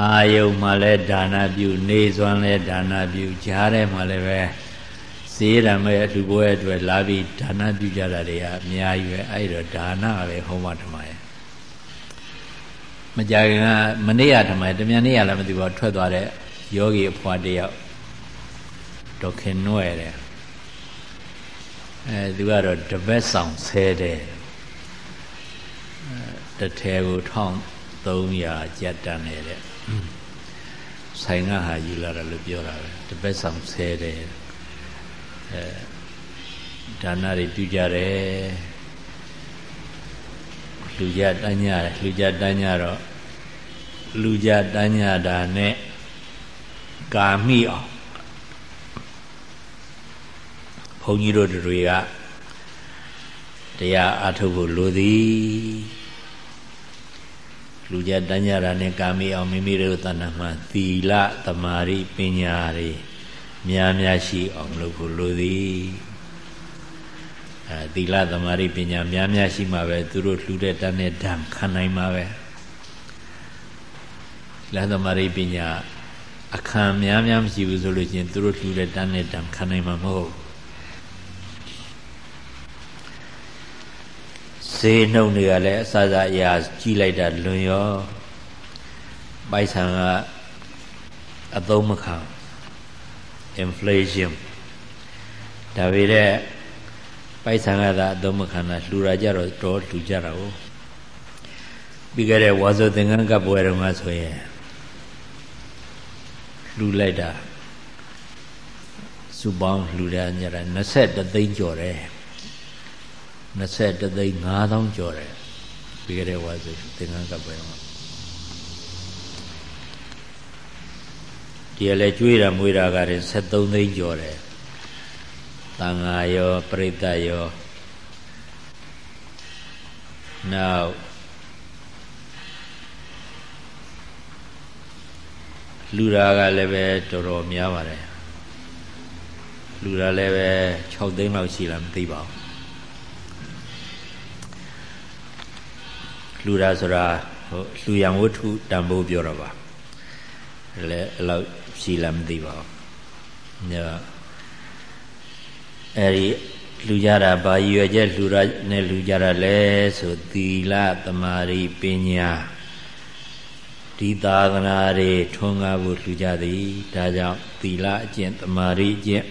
အာယုံမှာလည်းဒါနပြု နေစွမ်းလည်းဒါနပြုကြားထဲမှာလည်းပဲစေရမဲ့အလူပွဲအတွက်လာပြီးဒါနပြုကြတာတွေကအများကြီးပဲအဲ့တော့ဒါနပဲဟောမှဓမ္မရဲ့မကြခင်ကမနေ့ကဓမ္မရဲ့တမြန်နေ့ကလည်းမသိဘူးထွက်သွားတဲ့ယောဂီအဖွာတယောက်ဒေါခင်နွဲ့တဲ့အဲသူကတော့တပတ်ဆောင်ဆဲတယ်တထဲကို1300ကျပ်တန်းနေတဲ့ ဆိုင်ကဟာယူလာတယ်လို့ပြောတာပဲတပတ်ဆောင်ဆဲတယ်အဲဒါနတွေပြုကြတယ်လူကြတန်းညတယ်လူကြတန်းညတော့လူကြတန်းညတာနဲ့ကာမိအောင်ဘုန်းကြီးတို့တွေကတရားအထုတ်ဖို့လိုသည် လူကြတန်းကြတာနဲ့ကာမိအောင်မိမိတို့တဏ္ဍမှာသီလသမာဓိပညာတွေများများရှိအောင်လုပ်ဖို့လိုသည်အဲသီလသမာဓိပညာများများရှိမှပဲသူတို့လှူတဲ့တန်းနဲ့ဓာန်ခံနိုင်မှာပဲလသမာဓိပညာအခမ်းများများမရှိဘူးဆိုလို့ချင်းသူတို့လှူတဲ့တန်းနဲ့ဓာန်ခံနိုင်မှာမဟုတ် ဈေးနှုန်းတွေကလည်းအစစအရာကြီးလိုက်တာလွန်ရောပိုက်ဆံကအသုံးမခံ inflation ဒါပေမဲ့ပိုက်ဆံကသာအသုံးမခံတာလှူတာကြတော့တော့လှူကြတာကိုပြီးခဲ့တဲ့ဝါဆိုသင်္ကန်းကပ်ပွဲတုန်းကဆိုရင်လှူလိုက်တာစုပေါင်းလှူတာညတာ23သိန်းကျော်တယ် 21သိန်း5000ကျော်တယ်ပြီးခဲ့တဲ့ဝါဆိုသင်္ကန်းကပ်ပွဲမှာဒီလည်းကျွေးတာမွေးတာကတည်း73သိန်းကျော်တယ်တန်ဃာရောပြိတ္တရောနောက်လူရာကလည်းပဲတော်တော်များပါတယ်လူရာလည်းပဲ6သိန်းလောက်ရှိလားမသိပါဘူး လှူတာဆိုတာဟိုလှူရန်ဝတ္ထုတန်ဖိုးပြောတော့ပါလည်းအဲ့လောက်ရှိလားမသိပါဘူးညအဲ့ဒီလှူကြတာဘာရည်ရွယ်ချက်လှူရနဲ့လှူကြတာလဲဆိုသီလသမာဓိပညာဒီသာသနာတွေထွန်းကားဖို့လှူကြသည်ဒါကြောင့်သီလအကျင့်သမာဓိအကျင့်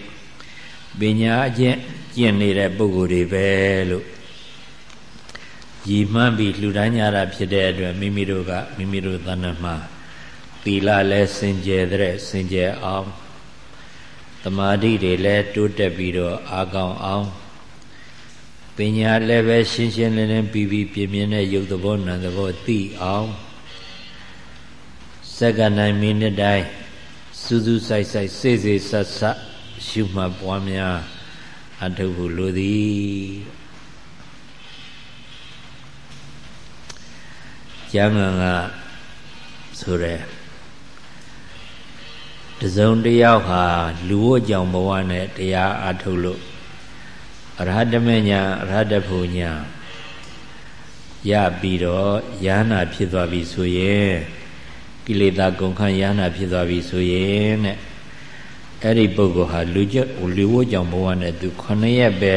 ပညာအကျင့်ကျင့်နေတဲ့ပုဂ္ဂိုလ်တွေပဲလို့ ရည်မှန်းပြီးလှူဒန်းကြတာဖြစ်တဲ့အတွက်မိမိတို့ကမိမိတို့သဏ္ဍာန်မှာသီလလည်းစင်ကြယ်တဲ့စင်ကြယ်အောင်တမာတိတွေလည်းတိုးတက်ပြီးတော့အာကောင်းအောင်ပညာလည်းပဲရှင်းရှင်းလင်းလင်းပြီးပြီးပြင်းပြင်းတဲ့ယုတ်သဘောနံသဘောသိအောင်စက္ကနိုင်မိနစ်တိုင်းစူးစူးဆိုင်ဆိုင်စေစေဆတ်ဆတ်ရှုမှတ်ပွားများအထုပ်ဖို့လိုသည် ကျမ်းဂန်ကဆိုရဲတစုံတယောက်ဟာလူဝတ်ကြောင့်ဘဝနဲ့တရားအားထုတ်လို့အရဟတမေညာအရဟတဖို့ညာရပြီးတော့ယန္နာဖြစ်သွားပြီဆိုရင်ကိလေသာကုန်ခန့်ယန္နာဖြစ်သွားပြီဆိုရင်တဲ့အဲ့ဒီပုဂ္ဂိုလ်ဟာလူကျလူဝတ်ကြောင့်ဘဝနဲ့သူ9ရက်ပဲ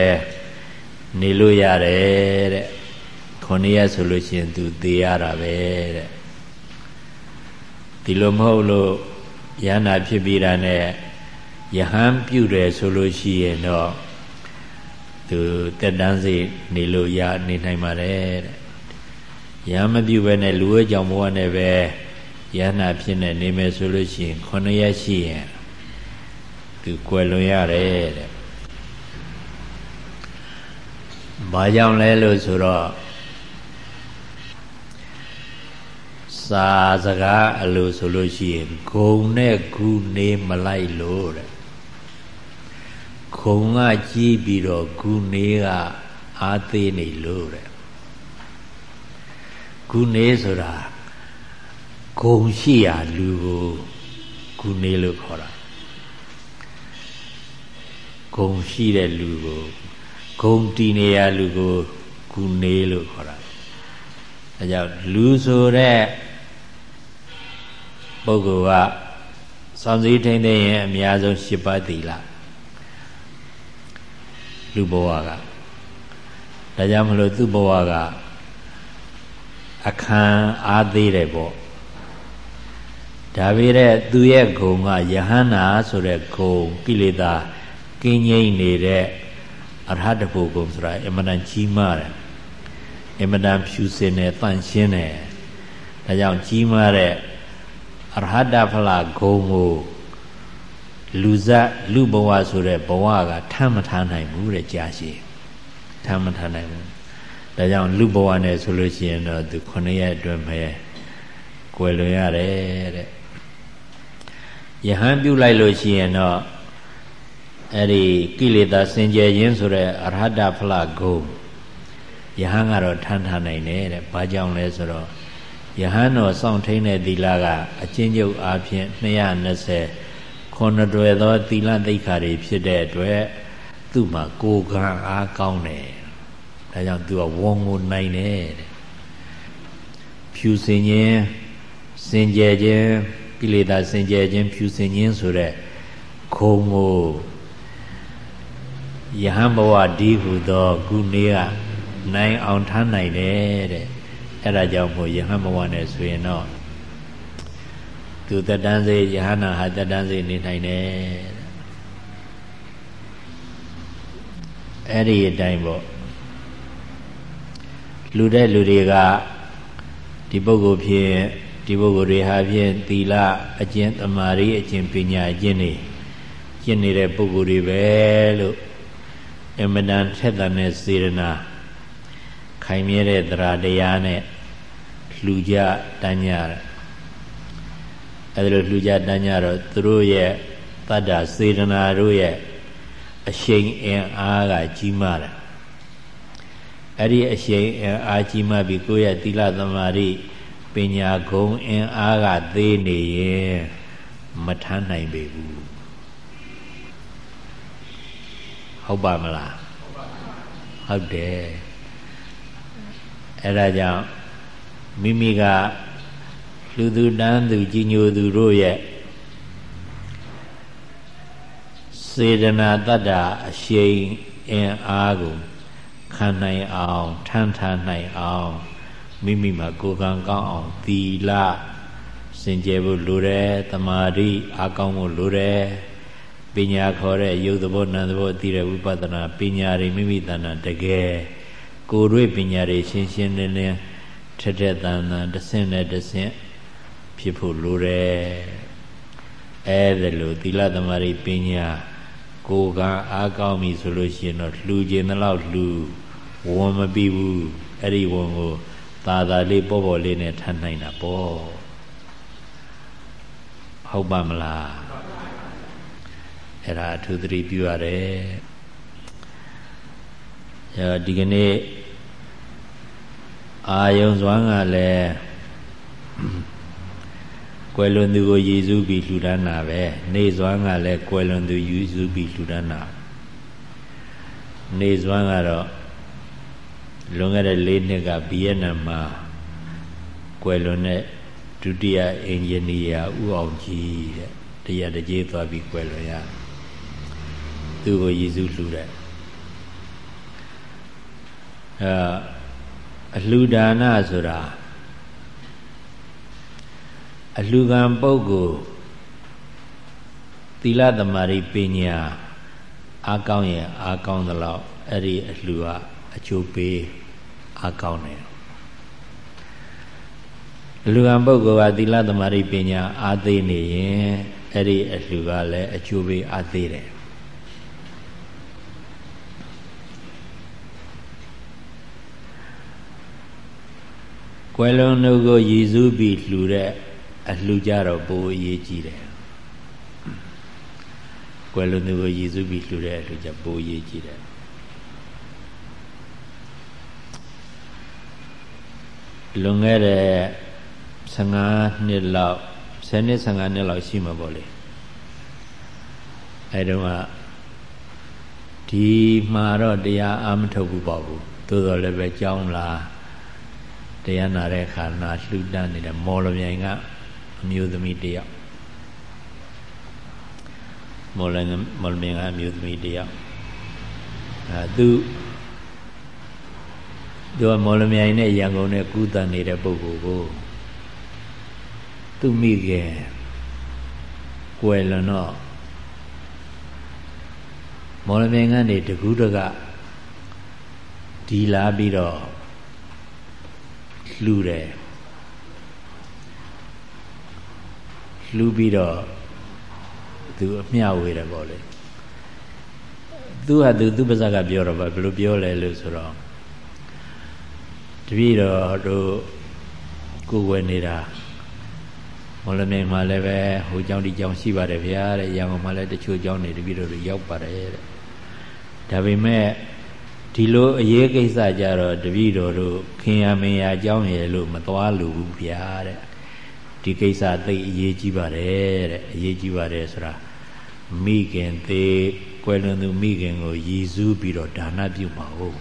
နေလို့ရတယ်တဲ့ 9ရက်ဆိုလို့ရှိရင်သူသေရတာပဲတဲ့ဒီလိုမဟုတ်လို့ယန္နာဖြစ်ပြီးတာနဲ့ယဟန်ပြုတယ်ဆိုလို့ရှိရင်တော့သူတက်တန်းစီနေလို့ရနေနိုင်ပါတယ်တဲ့ယဟန်မပြုဘဲနဲ့လူဝဲကြောင့်ဘဝနဲ့ပဲယန္နာဖြစ်နေနေမယ်ဆိုလို့ရှိရင်9ရက်ရှိရင်သူကွယ်လွန်ရတယ်တဲ့ဘာကြောင့်လဲလို့ဆိုတော့ စာစကားအလိုဆိုလို့ရှိရင်ဂုံနဲ့ဂုနေမလိုက်လို့တဲ့ဂုံကကြီးပြီးတော့ဂုနေကအာသေးနေလို့တဲ့ဂုနေဆိုတာဂုံရှိရာလူကိုဂုနေလို့ခေါ်တာဂုံရှိတဲ့လူကိုဂုံတည်နေရလူကိုဂုနေလို့ခေါ်တာအဲကြောင့်လူဆိုတဲ့ ပုဂ္ဂိုလ်ကစောင့်စည်းထိန်းသိမ်းရင်အများဆုံး၈ပါးသီလလူဘဝကဒါကြောင့်မလို့သူ့ဘဝကအခမ်းအားသေးတယ်ပေါ့ဒါပေမဲ့သူရဲ့ဂုံကယဟန္တာဆိုတဲ့ဂုံကိလေသာကင်းငြိမ့်နေတဲ့အရဟတဖို့ဂုံဆိုတာအမှန်တန်ကြီးမားတယ်အမှန်တန်ဖြူစင်တယ်တန့်ရှင်းတယ်ဒါကြောင့်ကြီးမားတဲ့ အရဟတဖလားဂုံကိုလူဇတ်လူဘဝဆိုတဲ့ဘဝကထမ်းမထားနိုင်ဘူးတဲ့ကြာရှည်ထမ်းမထားနိုင်ဘူးဒါကြောင့်လူဘဝနဲ့ဆိုလို့ရှိရင်တော့သူ9ရက်အတွင်းပဲကွယ်လွန်ရတယ်တဲ့ယဟန်ပြုလိုက်လို့ရှိရင်တော့အဲ့ဒီကိလေသာစင်ကြယ်ခြင်းဆိုတဲ့အရဟတဖလဂုံယဟန်ကတော့ထမ်းထားနိုင်တယ်တဲ့ဘာကြောင့်လဲဆိုတော့ ယဟန်တော်စောင့်ထိန်တဲ့သီလကအကျဉ်းချုပ်အားဖြင့်220ခုနှစ်တွယ်သောသီလသိက္ခာတွေဖြစ်တဲ့အတွက်သူ့မှာကိုယ်ကံအားကောင်းတယ်ဒါကြောင့်သူကဝုံကိုနိုင်တယ်တဲ့ဖြူစင်ခြင်းစင်ကြယ်ခြင်းကိလေသာစင်ကြယ်ခြင်းဖြူစင်ခြင်းဆိုတဲ့ခုံကိုယဟန်ဘဝဒီဟုသောခုနေကနိုင်အောင်ထားနိုင်တယ်တဲ့ အဲ့ဒါကြောင့်မို့ယဟန်ဘဝနဲ့ဆိုရင်တော့သူတတန်းစေယဟနာဟာတတန်းစေနေနိုင်တယ်အဲ့ဒီအတိုင်းပေါ့လူတဲ့လူတွေကဒီပုဂ္ဂိုလ်ဖြင့်ဒီပုဂ္ဂိုလ်တွေဟာဖြင့်သီလအကျင့်တမာရီအကျင့်ပညာအကျင့်တွေကျင့်နေတဲ့ပုဂ္ဂိုလ်တွေပဲလို့အမတန်ထက်သန်တဲ့စေရနာခိုင်မြဲတဲ့တရားတရားနဲ့ လှူကြတန်းကြတယ်အဲဒါလိုလှူကြတန်းကြတော့သူတို့ရဲ့တတ္တာစေရနာတို့ရဲ့အရှိန်အင်အားကကြီးမားတယ်အဲ့ဒီအရှိန်အင်အားကြီးမားပြီးကိုယ့်ရဲ့သီလသမာဓိပညာဂုံအင်အားကသေးနေရင်မထမ်းနိုင်ပေဘူးဟုတ်ပါမလားဟုတ်တယ်အဲ့ဒါကြောင့် မိမိကလူသူတန်းသူကြီးညိုသူတို့ရဲ့စေတနာတတ္တာအရှိန်အင်အားကိုခံနိုင်အောင်ထမ်းထားနိုင်အောင်မိမိမှာကိုယ်ကံကောင်းအောင်သီလစင်ကြယ်ဖို့လိုတယ်တမာတိအကောင်းဖို့လိုတယ်ပညာခေါ်တဲ့ယုတ်သဘောနံသဘောသိတဲ့ဝိပဿနာပညာတွေမိမိတဏ္ဍတကယ်ကိုယ်တွေ့ပညာတွေရှင်းရှင်းလင်းလင်း ထက်ထက်တန်တန်တဆင့်နဲ့တဆင့်ဖြစ်ဖို့လိုတယ်အဲဒါလို့သီလသမာဓိပညာကိုယ်ကအားကောင်းပြီဆိုလို့ရှိရင်တော့လှူခြင်းတော့လှူဝန်မပြီးဘူးအဲ့ဒီဝန်ကိုသာသာလေးပေါ်ပေါ်လေးနဲ့ထမ်းနိုင်တာပေါ့ဟုတ်ပါမလားအဲ့ဒါအထူးသတိပြုရတယ်အဲဒီကနေ့ အာယုံစွမ်းကလည်းကွယ်လွန်သူကိုရည်စူးပြီးလှူဒန်းတာပဲနေစွမ်းကလည်းကွယ်လွန်သူရည်စူးပြီးလှူဒန်းတာနေစွမ်းကတော့လွန်ခဲ့တဲ့၄နှစ်ကဗီယက်နမ်မှာကွယ်လွန်တဲ့ဒုတိယအင်ဂျင်နီယာဦးအောင်ကြီးတဲ့တရားတကြီးသွားပြီးကွယ်လွန်ရသူ့ကိုယေရှုလှူတဲ့အဲ အလှူဒါနဆိုတာအလှူခံပုဂ္ဂိုလ်သီလသမารိပညာအားကောင်းရင်အားကောင်းသလောက်အဲ့ဒီအလှူကအကျိုးပေးအားကောင်းတယ်လူကံပုဂ္ဂိုလ်ကသီလသမารိပညာအားသေးနေရင်အဲ့ဒီအလှူကလည်းအကျိုးပေးအားသေးတယ် ကွယ်လွန်တို့ကိုရည်စူးပြီးလှူတဲ့အလှူကြတော့ပိုအရေးကြီးတယ်ကွယ်လွန်သူကိုရည်စူးပြီးလှူတဲ့အလှူကြပိုအရေးကြီးတယ်လွန်ခဲ့တဲ့15နှစ်လောက်10နှစ်15နှစ်လောက်ရှိမှာပေါ့လေအဲတုန်းကဒီမှာတော့တရားအာမထုတ်ဘူးပေါ့ဘူးသို့တော်လည်းပဲကြောင်းလာ တရားနာတဲ့ခါနာလှူဒန်းနေတဲ့မော်လမြိုင်ကအမျိုးသမီးတယောက်မော်လမော်လမင်ကအမျိုးသမီးတယောက်အဲသူသူကမော်လမြိုင်နဲ့ရန်ကုန်နဲ့ကူးတန်နေတဲ့ပုဂ္ဂိုလ်ကိုသူမိခင်ကွယ်လွန်တော့မော်လမြိုင်ကနေတကူးတကဒီလာပြီးတော့ လှူတယ်လှူပြီးတော့သူအမျှဝေတယ်ပေါ့လေသူဟာသူသူပါဇက်ကပြောတော့ဗာဘယ်လိုပြောလဲလို့ဆိုတော့တပည့်တော်တို့ကိုယ်ဝယ်နေတာမော်လမြိုင်မှာလည်းပဲဟိုကျောင်းဒီကျောင်းရှိပါတယ်ဗျာတဲ့ရန်ကုန်မှာလည်းတချို့ကျောင်းတွေတပည့်တော်တို့ရောက်ပါတယ်တဲ့ဒါပေမဲ့ ဒီလိုအရေးကိစ္စကြတော့တပည့်တော်တို့ခင်ရမင်ရအကြောင်းရယ်လို့မသွားလို့ဘူးဗျာတဲ့ဒီကိစ္စသိအရေးကြီးပါတယ်တဲ့အရေးကြီးပါတယ်ဆိုတာမိခင်သေးကွယ်လွန်သူမိခင်ကိုရည်စူးပြီးတော့ဒါနပြုမှာဟုတ်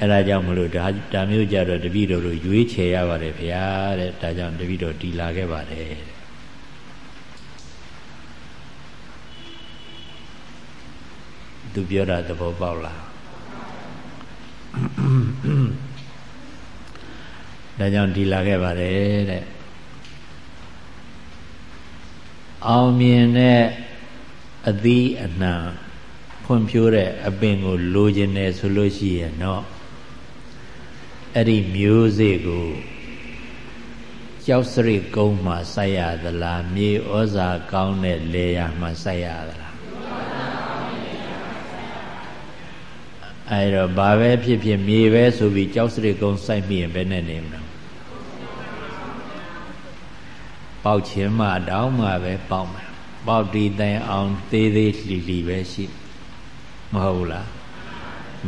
အဲဒါကြောင့်မလို့ဒါဒါမျိုးကြတော့တပည့်တော်တို့ရွေးချယ်ရပါတယ်ဗျာတဲ့ဒါကြောင့်တပည့်တော်ဒီလာခဲ့ပါတယ်သူပြောတာသဘောပေါက်လား ဒါကြောင့်ဒီလာခဲ့ပါတယ်တဲ့အောင်မြင်တဲ့အသီးအနှံဖွံ့ဖြိုးတဲ့အပင်ကိုလိုချင်တယ်ဆိုလို့ရှိရင်တော့အဲ့ဒီမျိုးစေ့ကိုကျောက်စရိကုန်းမှာစိုက်ရသလားမြေဩဇာကောင်းတဲ့လေယာမှာစိုက်ရသလား အဲတော့ဘာပဲဖြစ်ဖြစ်မြေပဲဆိုပြီးကြောက်စရိကုံစိုက်မိရင်ဘယ်နဲ့နေမလဲပေါက်ခြင်းမှတောင်းမှပဲပေါက်မှာပေါက်ဒီတိုင်အောင်သေးသေးလှီလှီပဲရှိမဟုတ်လား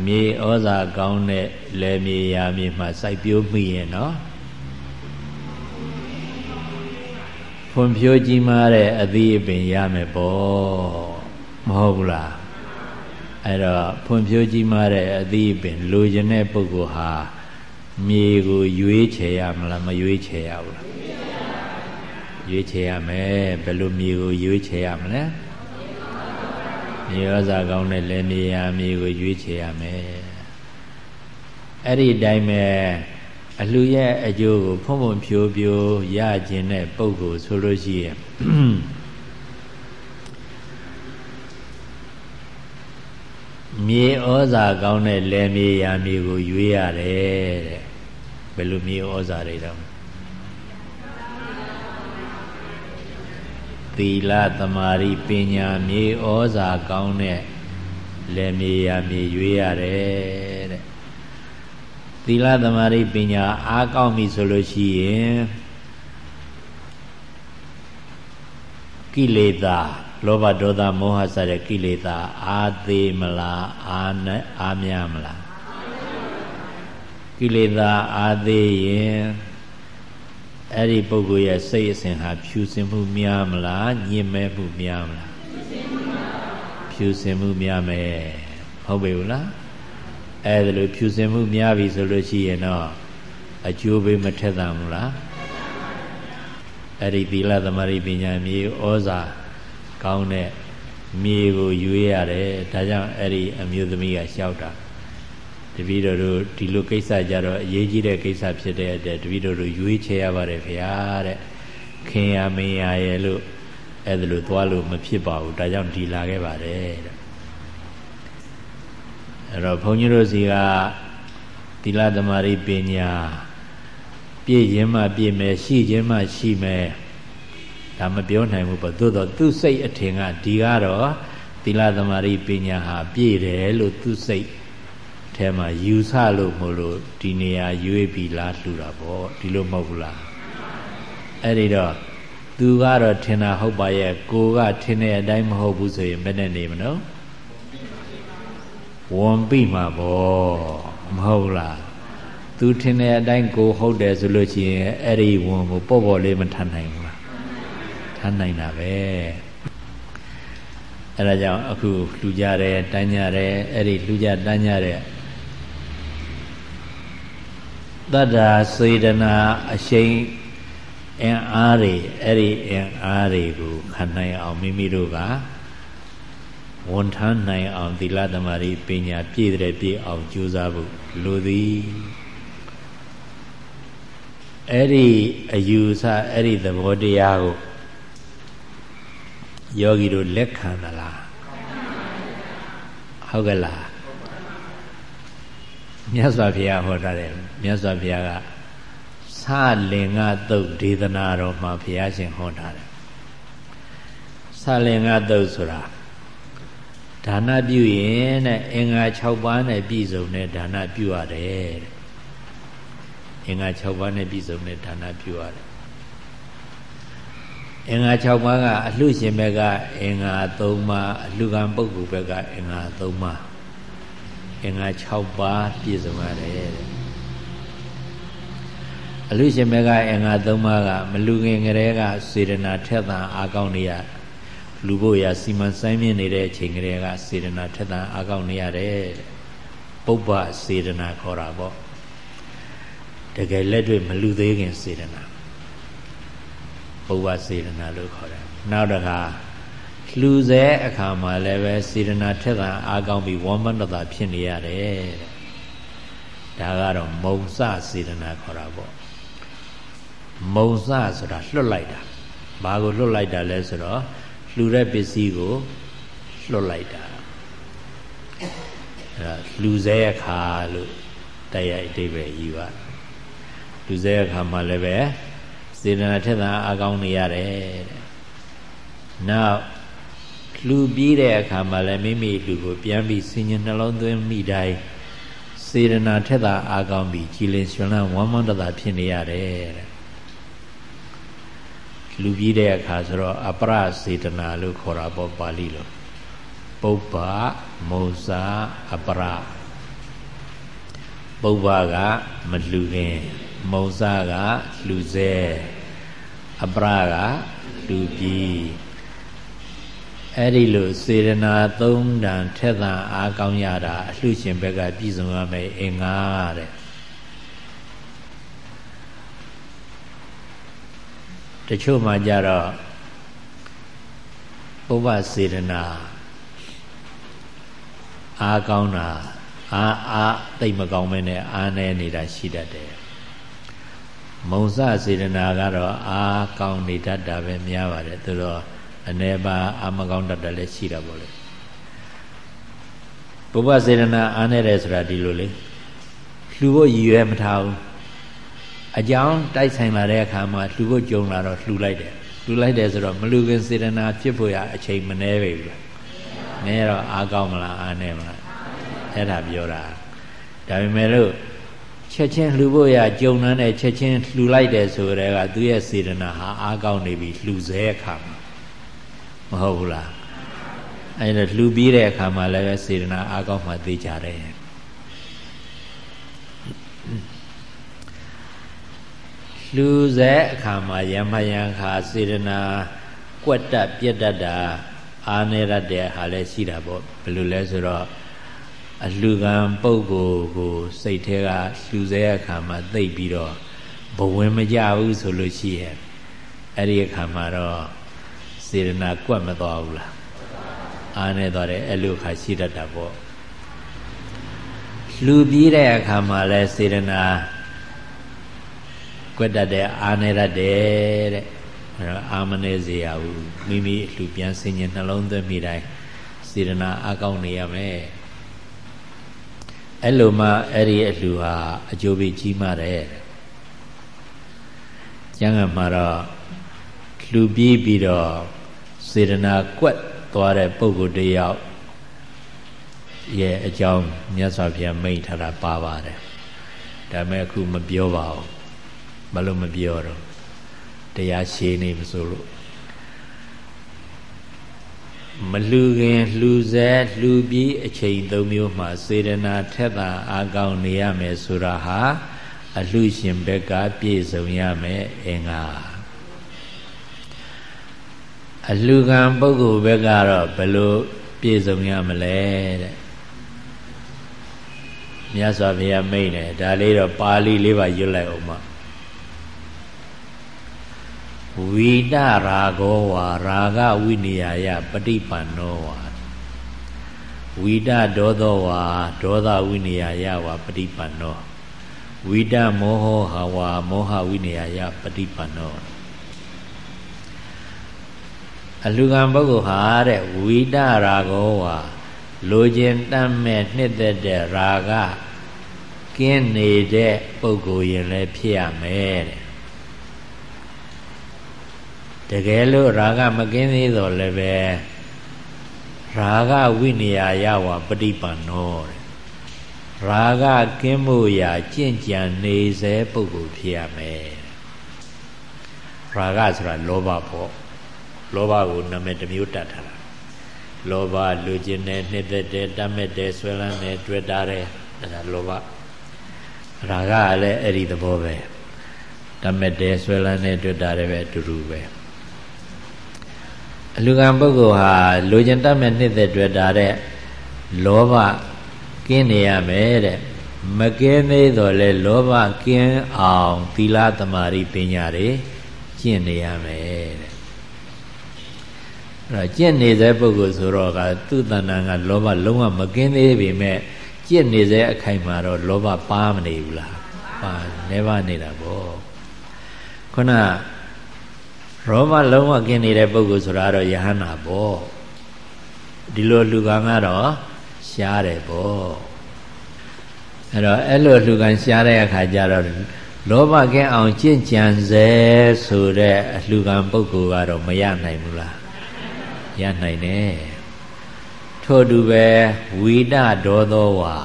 မြေဩဇာကောင်းတဲ့လယ်မြေယာမြေမှာစိုက်ပျိုးမိရင်နော်ဖွံ့ဖြိုးကြီးမားတဲ့အသီးအပင်ရမယ်ပေါ့မဟုတ်ဘူးလား အဲ့တော့ဖွံ့ဖြိုးကြီးမားတဲ့အသီးပင်လိုချင်တဲ့ပုဂ္ဂိုလ်ဟာမြေကိုရွေးချယ်ရမလားမရွေးချယ်ရဘူးလားရွေးချယ်ရမယ်ဘယ်လိုမြေကိုရွေးချယ်ရမလဲမြေဩဇာကောင်းတဲ့လည်းမြေယာမြေကိုရွေးချယ်ရမယ်အဲ့ဒီတိုင်းပဲအလှရဲ့အကျိုးကိုဖုံဖုံဖြိုးဖြိုးရခြင်းတဲ့ပုဂ္ဂိုလ်ဆိုလို့ရှိရင် မြေဩဇာကောင်းတဲ့လယ်မြေယာမြေကိုရွေးရတယ်တဲ့ဘယ်လိုမြေဩဇာတွေတော့သီလသမာဓိပညာမြေဩဇာကောင်းတဲ့လယ်မြေယာမြေရွေးရတယ်တဲ့သီလသမာဓိပညာအားကောင်းပြီဆိုလို့ရှိရင်ကိလေသာ လောဘဒေါသမောဟစတဲ့ကိလေသာအာသေးမလားအာနဲ့အာများမလားကိလေသာအာသေးရင်အဲ့ဒီပုဂ္ဂိုလ်ရဲ့စိတ်အစဉ်ဟာဖြူစင်မှုများမလားညင်မဲ့မှုများမလားဖြူစင်မှုများမယ်ဟုတ်ပြီဘူးလားအဲ့ဒါလိုဖြူစင်မှုများပြီဆိုလို့ရှိရင်တော့အကျိုးပေးမထက်သဘူးလားအဲ့ဒီသီလသမารိပညာမြေဩဇာ ကောင်းတဲ့မြေကိုရွေးရတယ်ဒါကြောင့်အဲ့ဒီအမျိုးသမီးကလျှောက်တာတပည့်တော်တို့ဒီလိုကိစ္စကြတော့အရေးကြီးတဲ့ကိစ္စဖြစ်တဲ့အတွက်တပည့်တော်တို့ရွေးချယ်ရပါတယ်ခင်ဗျာတဲ့ခင်ရမင်းရရဲ့လို့အဲ့ဒါလိုသွားလို့မဖြစ်ပါဘူးဒါကြောင့်ဒီလာခဲ့ပါတယ်တဲ့အဲ့တော့ဘုန်းကြီးတို့စီကသီလသမารိပညာပြည့်ခြင်းမှပြည့်မယ်ရှိခြင်းမှရှိမယ် ဒါမပြောနိုင်ဘူးပေါ့သို့တော့သူ့စိတ်အထင်ကဒီကတော့သီလသမารိပညာဟာပြည့်တယ်လို့သူ့စိတ်ထဲမှာယူဆလို့မလို့ဒီနေရာရွေးပြီးလားလှူတာပေါ့ဒီလိုမဟုတ်ဘူးလားအဲ့ဒီတော့သူကတော့ထင်တာဟုတ်ပါရဲ့ကိုကထင်တဲ့အတိုင်းမဟုတ်ဘူးဆိုရင်ဘယ်နဲ့နေမလို့ဝန်ပိမှာပေါ့မဟုတ်လားသူထင်တဲ့အတိုင်းကိုဟုတ်တယ်ဆိုလို့ရှိရင်အဲ့ဒီဝန်ကိုပေါ့ပေါ့လေးမထမ်းနိုင်ဘူး ထားနိုင်တာပဲအဲဒါကြောင့်အခုလှူကြတယ်တန်းကြတယ်အဲ့ဒီလှူကြတန်းကြတဲ့တတ္တာစေတနာအရှိန်အင်အားတွေအဲ့ဒီအင်အားတွေကိုခံနိုင်အောင်မိမိတို့ကဝန်ထမ်းနိုင်အောင်သီလသမารိပညာပြည့်တဲ့ပြည့်အောင်ကြိုးစားဖို့လိုသည်အဲ့ဒီအယူဆအဲ့ဒီသဘောတရားကို ယောဂီတို့လက်ခံသလားဟုတ်ကဲ့လားမြတ်စွာဘုရားဟောထားတယ်မြတ်စွာဘုရားကသလင်္ကသုတ်ဒေသနာတော်မှာဘုရားရှင်ဟောထားတယ်သလင်္ကသုတ်ဆိုတာဒါနပြုရင်တဲ့အင်္ဂါ6ပါးနဲ့ပြည့်စုံတဲ့ဒါနပြုရတယ်တဲ့အင်္ဂါ6ပါးနဲ့ပြည့်စုံတဲ့ဒါနပြုရတယ် အင်္ဂါ6ပါးကအလှရှင်ဘက်ကအင်္ဂါ3ပါးအလှကံပုဂ္ဂိုလ်ဘက်ကအင်္ဂါ3ပါးအင်္ဂါ6ပါးပြည့်စုံရတယ်တဲ့အလှရှင်ဘက်ကအင်္ဂါ3ပါးကမလူငင်ကလေးကစေတနာထက်သန်အားကောင်းနေရလူဖို့ရစီမံဆိုင်မြင့်နေတဲ့အချိန်ကလေးကစေတနာထက်သန်အားကောင်းနေရတယ်ပုပ္ပစေတနာခေါ်တာပေါ့တကယ်လက်တွေ့မလူသေးခင်စေတနာ ပုဗ္ဗစေတနာလို့ခေါ်တယ်နောက်တခါလှူစေအခါမှာလည်းပဲစေတနာထက်တာအားကောင်းပြီးဝမ်းမန္တတာဖြစ်နေရတယ်တဲ့ဒါကတော့မုံစစေတနာခေါ်တာပေါ့မုံစဆိုတာလွတ်လိုက်တာဘာကိုလွတ်လိုက်တာလဲဆိုတော့လှူတဲ့ပစ္စည်းကိုလွတ်လိုက်တာအဲလှူစေအခါလို့တရားအတိပ္ပယ်ယူပါလူစေအခါမှာလည်းပဲ စေတနာထက်သာအကောင်းနေရတယ်တဲ့နောက်လူပြီးတဲ့အခါမှာလည်းမိမိလူကိုပြန်ပြီးစင်ញနှလုံးသွင်းမိတိုင်းစေတနာထက်သာအကောင်းပြီးကြည်လင်ရှင်လန်းဝမ်းမန္တတာဖြစ်နေရတယ်တဲ့လူပြီးတဲ့အခါဆိုတော့အပရစေတနာလို့ခေါ်တာပေါ့ပါဠိလိုပုပ္ပမုဇာအပရပုပ္ပကမလူခင်မုံစားကလူစဲ အပရကလူပြီးအဲ့ဒီလိုစေရနာသုံးတန်ထက်သန်အားကောင်းရတာအလှရှင်ဘက်ကပြည့်စုံရမယ်အင်္ဂါတဲ့တချို့မှကြတော့ပုဗ္ဗစေရနာအားကောင်းတာအားအားသိမကောင်းမဲနဲ့အားနေနေတာရှိတတ်တယ် မုံစစေတနာကတော့အာကောင်းနေတတ်တာပဲများပါတယ်သူတော့အနေပါအာမကောင်းတတ်တယ်လည်းရှိတာပေါ့လေပုဗ္ဗစေတနာအားနေတယ်ဆိုတာဒီလိုလေလှူဖို့ရည်ရွယ်မထားဘူးအကြောင်းတိုက်ဆိုင်လာတဲ့အခါမှာလှူဖို့ကြုံလာတော့လှူလိုက်တယ်လှူလိုက်တယ်ဆိုတော့မလူခင်စေတနာဖြစ်ဖို့ရအချိန်မနှဲပဲဘူးနဲတော့အားကောင်းမလားအားနေမလားအဲ့ဒါပြောတာဒါပေမဲ့လို့ ချက်ချင်းလှူဖို့ရကြုံနှန်းတဲ့ချက်ချင်းလှူလိုက်တယ်ဆိုတဲ့ကသူရဲ့စေတနာဟာအားကောင်းနေပြီလှူစေအခါမှာမဟုတ်ဘူးလားအဲဒါလှူပြီးတဲ့အခါမှာလည်းပဲစေတနာအားကောင်းမှသိကြတယ်လှူစေအခါမှာယမယံခါစေတနာကွက်တက်ပြက်တတ်တာအာနေရတဲ့ဟာလည်းရှိတာပေါ့ဘယ်လိုလဲဆိုတော့ အလှကံပုဂ္ဂိုလ်ကိုစိတ်ထဲကလှူစေအခါမှာသိပ်ပြီးတော့ဘဝင်မကြဘူးဆိုလို့ရှိရဲ့အဲ့ဒီအခါမှာတော့စေရနာကွက်မသွားဘူးလားအားနေသွားတယ်အဲ့လိုခါရှိတတ်တာပေါ့လှူပြီးတဲ့အခါမှာလဲစေရနာကွက်တတ်တဲ့အားနေတတ်တယ်တဲ့အဲ့တော့အာမနေစေရဘူးမိမိလှူပြန်ဆင်ញနှလုံးသွင်းမိတိုင်းစေရနာအကောင်းနေရမယ် အဲ့လိုမှအဲ့ဒီအလှဟာအကျိုးပေးကြီးမားတယ်ကျမ်းဂန်မှာတော့လှူပြီးပြီးတော့စေတနာကွက်သွားတဲ့ပုဂ္ဂိုလ်တယောက်ရဲ့အကြောင်းမြတ်စွာဘုရားမိန့်ထားတာပါပါတယ်ဒါပေမဲ့အခုမပြောပါဘူးမလို့မပြောတော့တရားရှင်းနေမဆိုလို့ မလှူခင်လှူစေလှူပြီးအချိန်သုံးမျိုးမှာစေတနာထက်သာအာကောင်းနေရမယ်ဆိုတာဟာအလှရှင်ဘက်ကပြည့်စုံရမယ်အင်္ဂါအလှကံပုဂ္ဂိုလ်ဘက်ကတော့ဘယ်လိုပြည့်စုံရမလဲတဲ့မြတ်စွာဘုရားမိန့်တယ်ဒါလေးတော့ပါဠိလေးပါရွတ်လိုက်အောင်ပါ ဝိတရာဂောဝါရာဂဝိနည်းယပฏิပန္နောဝါဝိတဒေါသောဝါဒေါသဝိနည်းယဝါပฏิပန္နောဝိတမောဟဟာဝါမောဟဝိနည်းယပฏิပန္နောအလူကံပုဂ္ဂိုလ်ဟာတဲ့ဝိတရာဂောဝါလိုခြင်းတတ်မဲ့နှစ်သက်တဲ့ရာဂကင်းနေတဲ့ပုဂ္ဂိုလ်ရင်လည်းဖြစ်ရမယ်တဲ့ တကယ်လို့ရာဂမကင်းသေးတော့လည်းပဲရာဂဝိနည်းယဝပฏิပန္နောတဲ့ရာဂကင်းမှုရာကြင့်ကြံနေစေပုဂ္ဂိုလ်ဖြစ်ရမယ်ရာဂဆိုတာလောဘပေါ့လောဘကိုနာမည်တစ်မျိုးတတ်ထားတာလောဘလူကျင်တယ်နှစ်သက်တယ်တတ်မဲ့တယ်ဆွဲလန်းတယ်တွေ့တာတယ်အဲဒါလောဘရာဂကလည်းအဲ့ဒီသဘောပဲတတ်မဲ့တယ်ဆွဲလန်းတယ်တွေ့တာတယ်ပဲအတူတူပဲ အလူကံပုဂ္ဂိုလ်ဟာလူကျင်တတ်မဲ့နှစ်သက်တွေ့တာတဲ့လောဘကင်းနေရမယ်တဲ့မကင်းသေးတော့လေလောဘကင်းအောင်သီလသမารိပညာတွေကျင့်နေရမယ်တဲ့အဲ့တော့ကျင့်နေတဲ့ပုဂ္ဂိုလ်ဆိုတော့ကသူ့တဏ္ဍာကလောဘလုံးဝမကင်းသေးပေမဲ့ကျင့်နေတဲ့အခိုက်မှာတော့လောဘပါမနေဘူးလားပါနေပါနေတာပေါ့ခုန ရောမလုံးဝကင်းနေတဲ့ပုဂ္ဂိုလ်ဆိုတာတော့ယဟန္တာပေါ့ဒီလိုလူကံကတော့ရှားတယ်ပေါ့အဲ့တော့အဲ့လိုလူကံရှားတဲ့အခါကျတော့လောဘကင်းအောင်ကြင့်ကြံစေဆိုတဲ့အလှကံပုဂ္ဂိုလ်ကတော့မရနိုင်ဘူးလားရနိုင်တယ်ထို့တူပဲဝိဒဒေါသောဝါ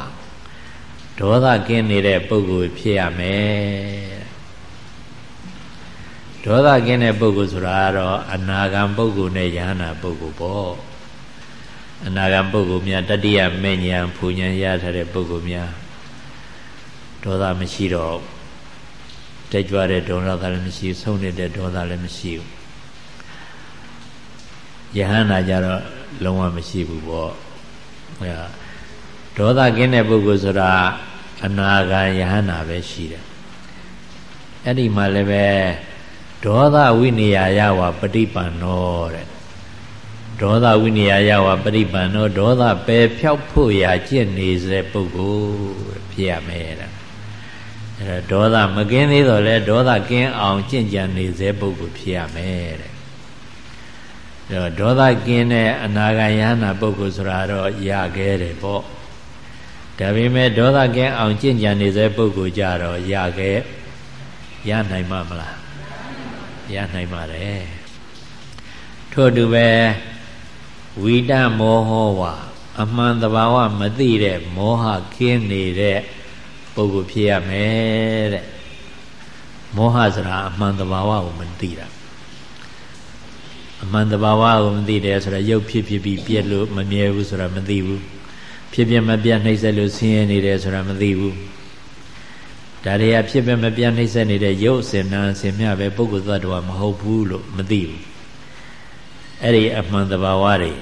ဒေါသကင်းနေတဲ့ပုဂ္ဂိုလ်ဖြစ်ရမယ် ဒေါသကင်းတဲ့ပုဂ္ဂိုလ်ဆိုတာကတော့အနာဂံပုဂ္ဂိုလ်နဲ့ယ ahanan ပုဂ္ဂိုလ်ပေါ့အနာဂံပုဂ္ဂိုလ်များတတိယမေညာဖူညာရထားတဲ့ပုဂ္ဂိုလ်များဒေါသမရှိတော့တက်ကြွတဲ့ဒေါသလည်းမရှိဆုံးနေတဲ့ဒေါသလည်းမရှိဘူးယဟန္တာကြတော့လုံးဝမရှိဘူးပေါ့အဲဒေါသကင်းတဲ့ပုဂ္ဂိုလ်ဆိုတာအနာဂံယဟန္တာပဲရှိတယ်အဲ့ဒီမှာလည်းပဲ ဒေါသဝိနည်းယဝပฏิပန်နောတဲ့ဒေါသဝိနည်းယဝပฏิပန်နောဒေါသပယ်ဖြောက်ဖို့ရာကျင့်နေစေပုဂ္ဂိုလ်ဖြစ်ရမယ်တဲ့အဲဒေါသမကင်းသေးတော့လဲဒေါသကင်းအောင်ကျင့်ကြံနေစေပုဂ္ဂိုလ်ဖြစ်ရမယ်တဲ့အဲဒေါသကင်းတဲ့အနာဂယဟနာပုဂ္ဂိုလ်ဆိုတာတော့ရခဲ့တယ်ပေါ့ဒါပေမဲ့ဒေါသကင်းအောင်ကျင့်ကြံနေစေပုဂ္ဂိုလ်ကြတော့ရခဲ့ရနိုင်မှာမလား ရနိုင်ပါတယ်ထို့တူပဲဝိတမောဟဝါအမှန်တဘာဝမသိတဲ့မောဟခင်းနေတဲ့ပုဂ္ဂိုလ်ဖြစ်ရမယ်တဲ့မောဟဆိုတာအမှန်တဘာဝကိုမသိတာအမှန်တဘာဝကိုမသိတယ်ဆိုတာရုပ်ဖြစ်ဖြစ်ပြီးပြက်လို့မမြဲဘူးဆိုတာမသိဘူးဖြစ်ပြမပြတ်နှိမ့်ဆက်လို့ဆင်းရဲနေတယ်ဆိုတာမသိဘူး ဒါတွေကဖြစ်ပြမပြတ်နှိမ့်ဆက်နေတဲ့ရုပ်စင်နာစင်မြပဲပုဂ္ဂိုလ်သတ္တဝါမဟုတ်ဘူးလို့မသိဘူးအဲ့ဒီအမှန်တဘာဝတွေ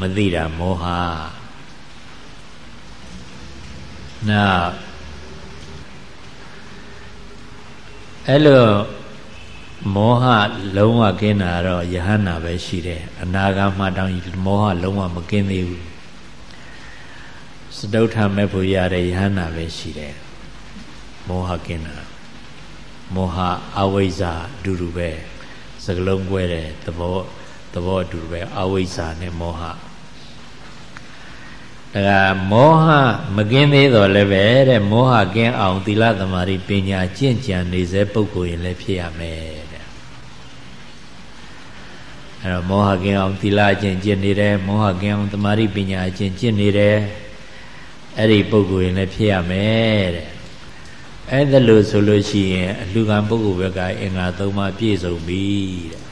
မသိတာမောဟနာအဲ့လိုမောဟလုံးဝကင်းတာတော့ယဟန္တာပဲရှိတယ်အနာဂတ်မှတောင်းမောဟလုံးဝမကင်းသေးဘူးစတုထမဲ့ဖို့ရတဲ့ယဟန္တာပဲရှိတယ် မောဟကင်းတာမောဟအဝိဇ္ဇာအတူတူပဲစကလုံးကွဲတဲ့သဘောသဘောအတူတူပဲအဝိဇ္ဇာနဲ့မောဟဒါကမောဟမကင်းသေးတော့လည်းပဲတဲ့မောဟကင်းအောင်သီလသမารိပညာကျင့်ကြံနေစေပုဂ္ဂိုလ်ရင်လည်းဖြစ်ရမယ်တဲ့အဲတော့မောဟကင်းအောင်သီလကျင့်ကျင့်နေတယ်မောဟကင်းအောင်သမာဓိပညာကျင့်ကျင့်နေတယ်အဲ့ဒီပုဂ္ဂိုလ်ရင်လည်းဖြစ်ရမယ်တဲ့ အဲ့ဒါလို့ဆိုလို့ရှိရင်အလှကံပုဂ္ဂိုလ်ဘက်ကအင်္ဂါ၃ပါးပြည့်စုံပြီတဲ့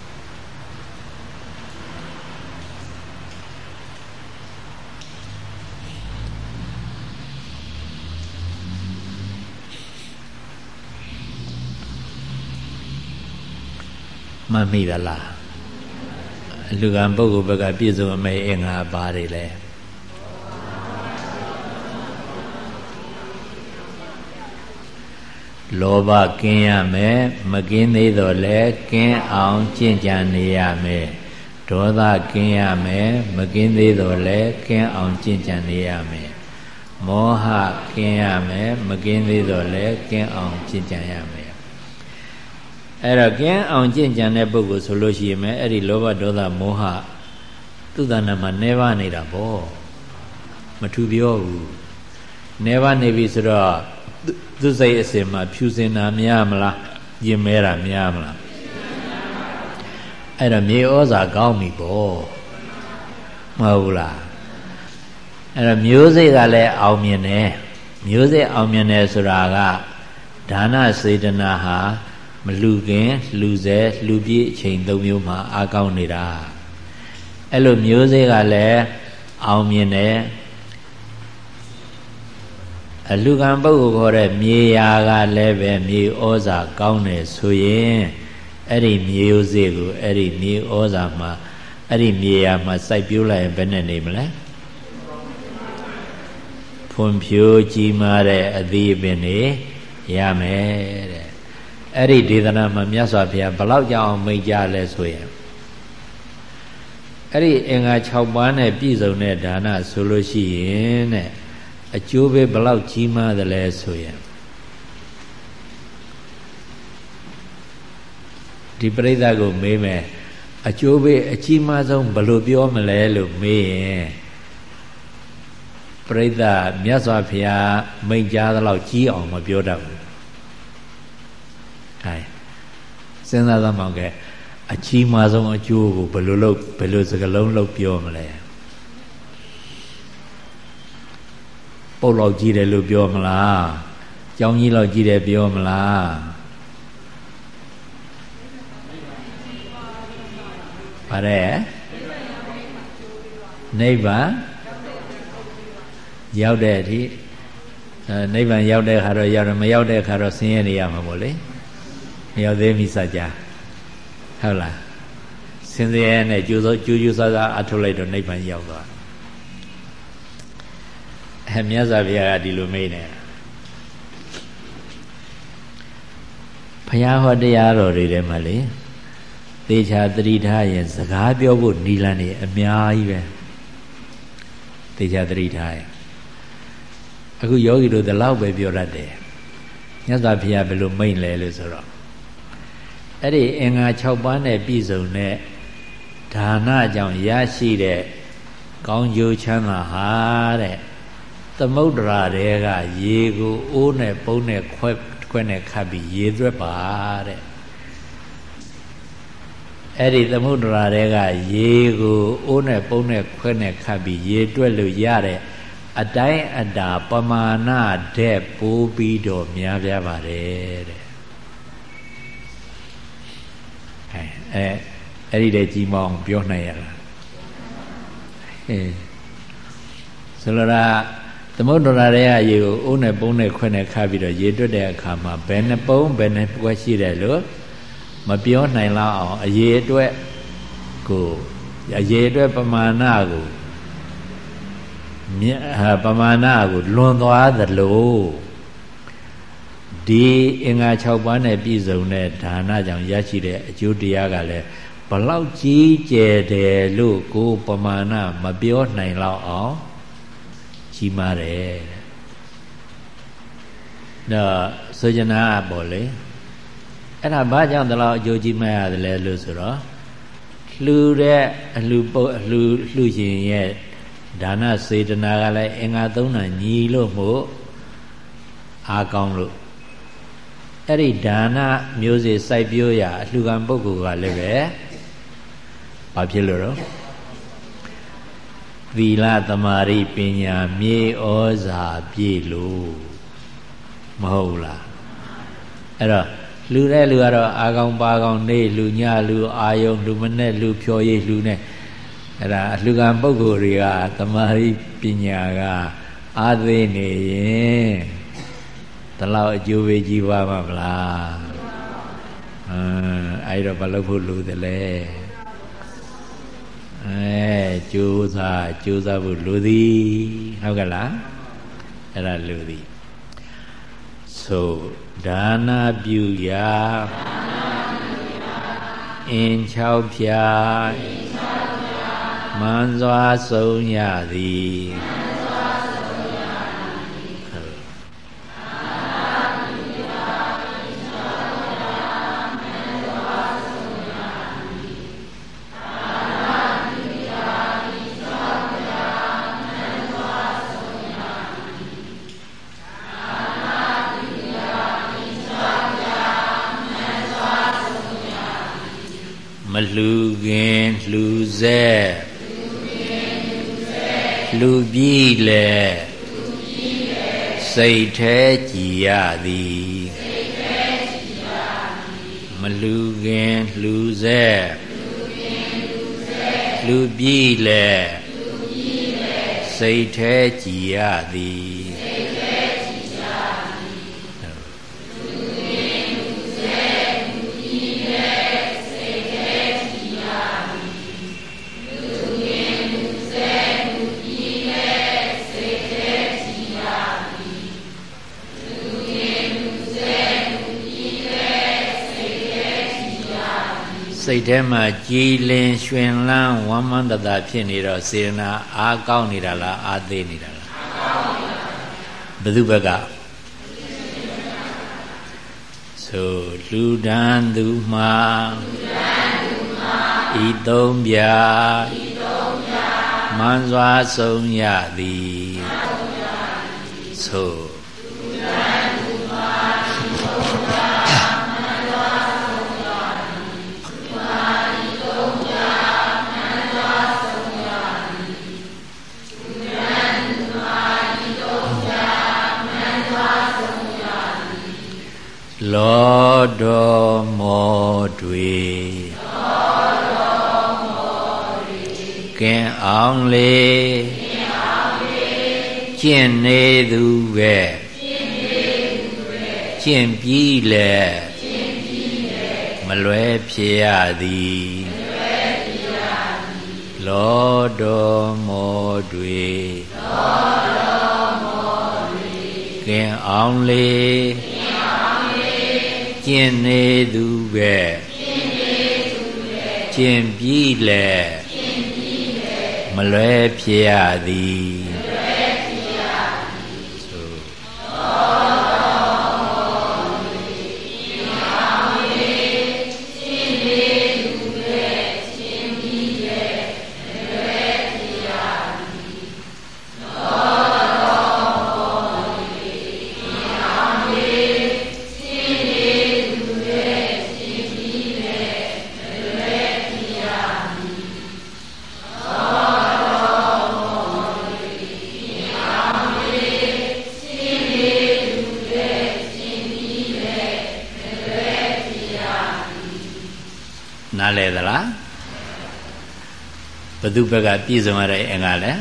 မှတ်မိသလားလူကံပုဂ္ဂိုလ်ဘက်ကပြည့်စုံအမေအင်္ဂါပါတွေလဲ လောဘကင်းရမယ်မကင်းသေးတော့လဲကင်းအောင်ကျင့်ကြံနေရမယ်ဒေါသကင်းရမယ်မကင်းသေးတော့လဲကင်းအောင်ကျင့်ကြံနေရမယ်မောဟကင်းရမယ်မကင်းသေးတော့လဲကင်းအောင်ကျင့်ကြံရမယ်အဲ့တော့ကင်းအောင်ကျင့်ကြံတဲ့ပုဂ္ဂိုလ်ဆိုလို့ရှိရင်အဲ့ဒီလောဘဒေါသမောဟသူ့တဏ္ဍာမှာနေပါနေတာပေါ့မထူပြောဘူးနေပါနေပြီဆိုတော့ သူစိတ်အစဉ်မှာဖြူစင်တာများမလားယင်မဲတာများမလားအဲ့တော့မြေဩဇာကောင်းပြီပေါ့မဟုတ်ဘူးလားအဲ့တော့မျိုးစိတ်ကလည်းအောင်မြင်တယ်မျိုးစိတ်အောင်မြင်တယ်ဆိုတာကဒါနစေတနာဟာမလူခင်လူစဲလူပြည့်အချိန်သုံးမျိုးမှာအာကောင်းနေတာအဲ့လိုမျိုးစိတ်ကလည်းအောင်မြင်တယ် အလူကံပုဂ္ဂိုလ်ခေါ်တဲ့မြေယာကလည်းပဲမြေဩဇာကောင်းတယ်ဆိုရင်အဲ့ဒီမြေဥစေ့ကိုအဲ့ဒီမြေဩဇာမှာအဲ့ဒီမြေယာမှာစိုက်ပျိုးလိုက်ရင်ဘယ်နဲ့နေမလဲဖွံ့ဖြိုးကြီးမားတဲ့အသီးအပင်တွေရမယ်တဲ့အဲ့ဒီဒေသနာမှာမြတ်စွာဘုရားဘလောက်ကြောင်မိတ်ကြလဲဆိုရင်အဲ့ဒီအင်္ဂါ6ပါးနဲ့ပြည့်စုံတဲ့ဒါနဆိုလို့ရှိရင်တဲ့ အကျိုးပဲဘလောက်ကြီးမားသလဲဆိုရင်ဒီပြိဿကိုမေးမယ်အကျိုးပဲအကြီးမားဆုံးဘယ်လိုပြောမလဲလို့မေးရင်ပြိဿမြတ်စွာဘုရားမိန့်ကြားသလောက်ကြီးအောင်မပြောတတ်ဘူးအဲစဉ်းစားသမောင်ကအကြီးမားဆုံးအကျိုးကိုဘယ်လိုလုပ်ဘယ်လိုစကားလုံးလုပ်ပြောမလဲ ပုတ်လောက်ကြီးတယ်လို့ပြောမလားကြောင်းကြီးလောက်ကြီးတယ်ပြောမလားပါတယ်နိဗ္ဗာန်ရောက်တဲ့အထိနိဗ္ဗာန်ရောက်တဲ့ခါတော့ရောက်တယ်မရောက်တဲ့ခါတော့ဆင်းရဲနေရမှာပေါ့လေမရောက်သေးမိစကြဟုတ်လားဆင်းရဲနဲ့ကြိုးစိုးကြိုးကြိုးစားစားအထုတ်လိုက်တော့နိဗ္ဗာန်ရောက်သွား အဲမြတ်စွာဘုရားကဒီလိုမေးနေဘုရားဟောတရားတော်တွေထဲမှာလေသေချာတတိထားရင်စကားပြောဖို့နီလန်နေအများကြီးပဲသေချာတတိထားရင်အခုယောဂီတို့ဒီလောက်ပဲပြောတတ်တယ်မြတ်စွာဘုရားဘယ်လိုမိန့်လဲလို့ဆိုတော့အဲ့ဒီအင်္ဂါ6ပါးနဲ့ပြည့်စုံတဲ့ဒါနကြောင့်ရရှိတဲ့ကောင်းကျိုးချမ်းသာဟာတဲ့ သမုဒ္ဒရာတွေကရေကိုအိုးနဲ့ပုံးနဲ့ခွဲခွဲနဲ့ခတ်ပြီးရေသွက်ပါတဲ့အဲ့ဒီသမုဒ္ဒရာတွေကရေကိုအိုးနဲ့ပုံးနဲ့ခွဲနဲ့ခတ်ပြီးရေတွက်လို့ရတဲ့အတိုင်းအတာပမာဏတဲ့ပိုးပြီးတော့များပြားပါတယ်တဲ့အဲအဲအဲ့ဒီတဲ့ကြီးမောင်ပြောနိုင်ရလားအဲဆိုလိုတာ သမုဒ္ဒရာရဲ့ရေကိုအုံးနဲ့ပုံးနဲ့ခွဲနဲ့ခါပြီးတော့ရေတွက်တဲ့အခါမှာဘယ်နှပုံးဘယ်နှကွက်ရှိတယ်လို့မပြောနိုင်လောက်အောင်အရေအတွက်ကိုအရေအတွက်ပမာဏကိုမြပမာဏကိုလွန်သွားသလိုဒီအင်္ဂါ6ပါးနဲ့ပြည့်စုံတဲ့ဒါနကြောင့်ရရှိတဲ့အကျိုးတရားကလည်းဘလောက်ကြီးကျယ်တယ်လို့ကိုပမာဏမပြောနိုင်လောက်အောင် ကြီးမားတယ်တော့ဆိုကြနာပေါ့လေအဲ့ဒါဘာကြောင့်ဒီလောက်အကျိုးကြီးမားရတယ်လဲလို့ဆိုတော့လှူတဲ့အလှူပုတ်အလှူလှူရှင်ရဲ့ဒါနစေတနာကလည်းအင်္ဂါသုံးနာညီလို့မို့အားကောင်းလို့အဲ့ဒီဒါနမျိုးစေ့စိုက်ပျိုးရာအလှူခံပုဂ္ဂိုလ်ကလည်းပဲဘာဖြစ်လို့တော့ သီလသမာဓိပညာမြေဩဇာပြည့်လို့မဟုတ်လားအဲ့တော့လူတဲ့လူကတော့အာကောင်ပါကောင်နေလူညလူအာယုံလူမနဲ့လူဖြော်ရည်လူနဲ့အဲ့ဒါအလှကံပုဂ္ဂိုလ်တွေကသမာဓိပညာကအာသေးနေရင်ဒီလောက်အကျိုးပေးကြီးပါမှာမလားအင်းအဲ့တော့မလုပ်ဖို့လိုတယ်လေ အဲကြိုးစားကြိုးစားဖို့လိုသည်ဟုတ်ကလားအဲ့ဒါလိုသည်ဆိုဒါနာပြုရာအင်း၆ဖြာမန်းစွာဆုံးရသည် လှူခင်လှူစက်လှူပြီးလေစိတ်แท้ကြည်ရသည်မလှူခင်လှူစက်လှူပြီးလေစိတ်แท้ကြည်ရသည် စိတ်ထဲမှာကြည်လင်ရွှင်လန်းဝမ်းမန္တတာဖြစ်နေတော့စေရနာအားကောင်းနေတာလားအားသေးနေတာလားဘယ်သူဘက်ကဆိုလူဒန်းသူမှာဤသုံးပြမန်းစွာဆုံးရသည်ဆို လောတော်မောတွေကင်အောင်လေကျင့်နေသူပဲကျင့်ပြီးလေမလွဲဖြစ်ရသည်လောတော်မောတွေကင်အောင်လေကျင့် နေသူပဲကျင့်ပြီးလဲမလွဲဖြစ်ရသည် သူဘက်ကပြည့်စုံရတဲ့အင်္ဂါလဲ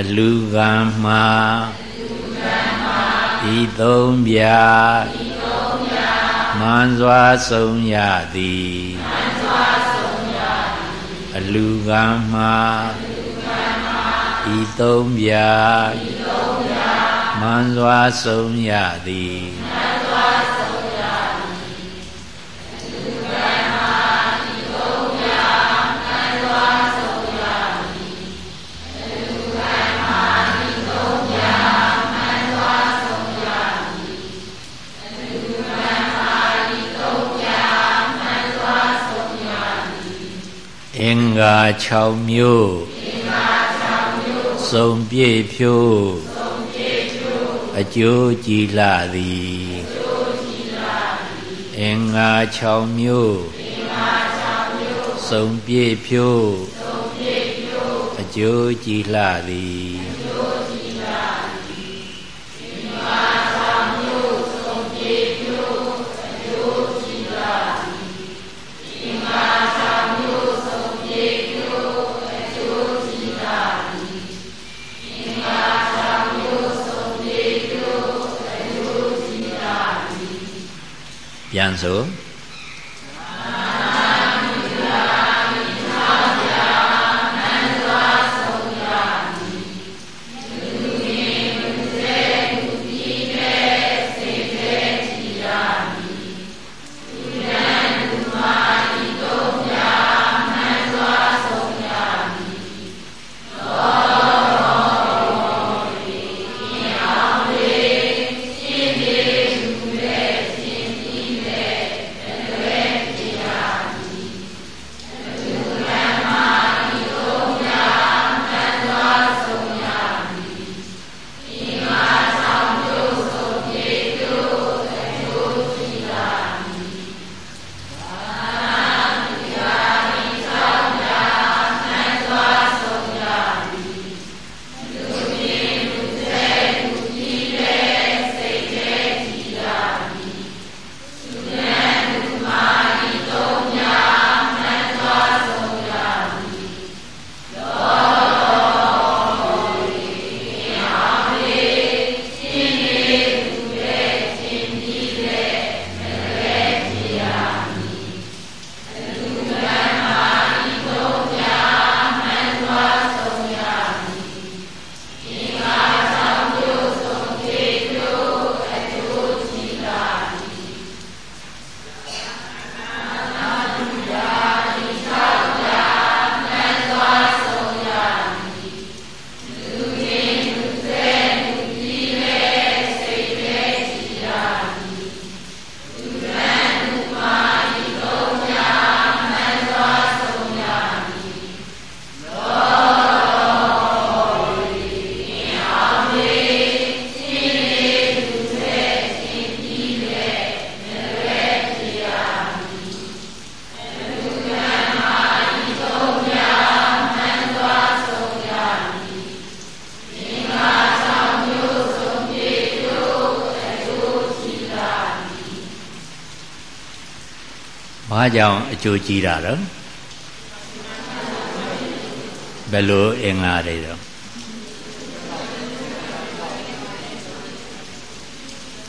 အလူကံမှာဤသုံးပြမန်စွာဆုံးရသည်အလူကံမှာဤသုံးပြမန်စွာဆုံးရသည် အင်္ဂါ6မျိုးအင်္ဂါ6မျိုးစုံပြည့်ဖြိုးစုံပြည့်ဖြိုးအကျိုးကြည်လာသည်အကျိုးကြည်လာသည်အင်္ဂါ6မျိုးအင်္ဂါ6မျိုးစုံပြည့်ဖြိုးစုံပြည့်ဖြိုးအကျိုးကြည်လာသည် ပြန်ဆို ကြောင့်အကျိုးကြီးတာတော့ဘယ်လိုအင်္ဂါတွေတော့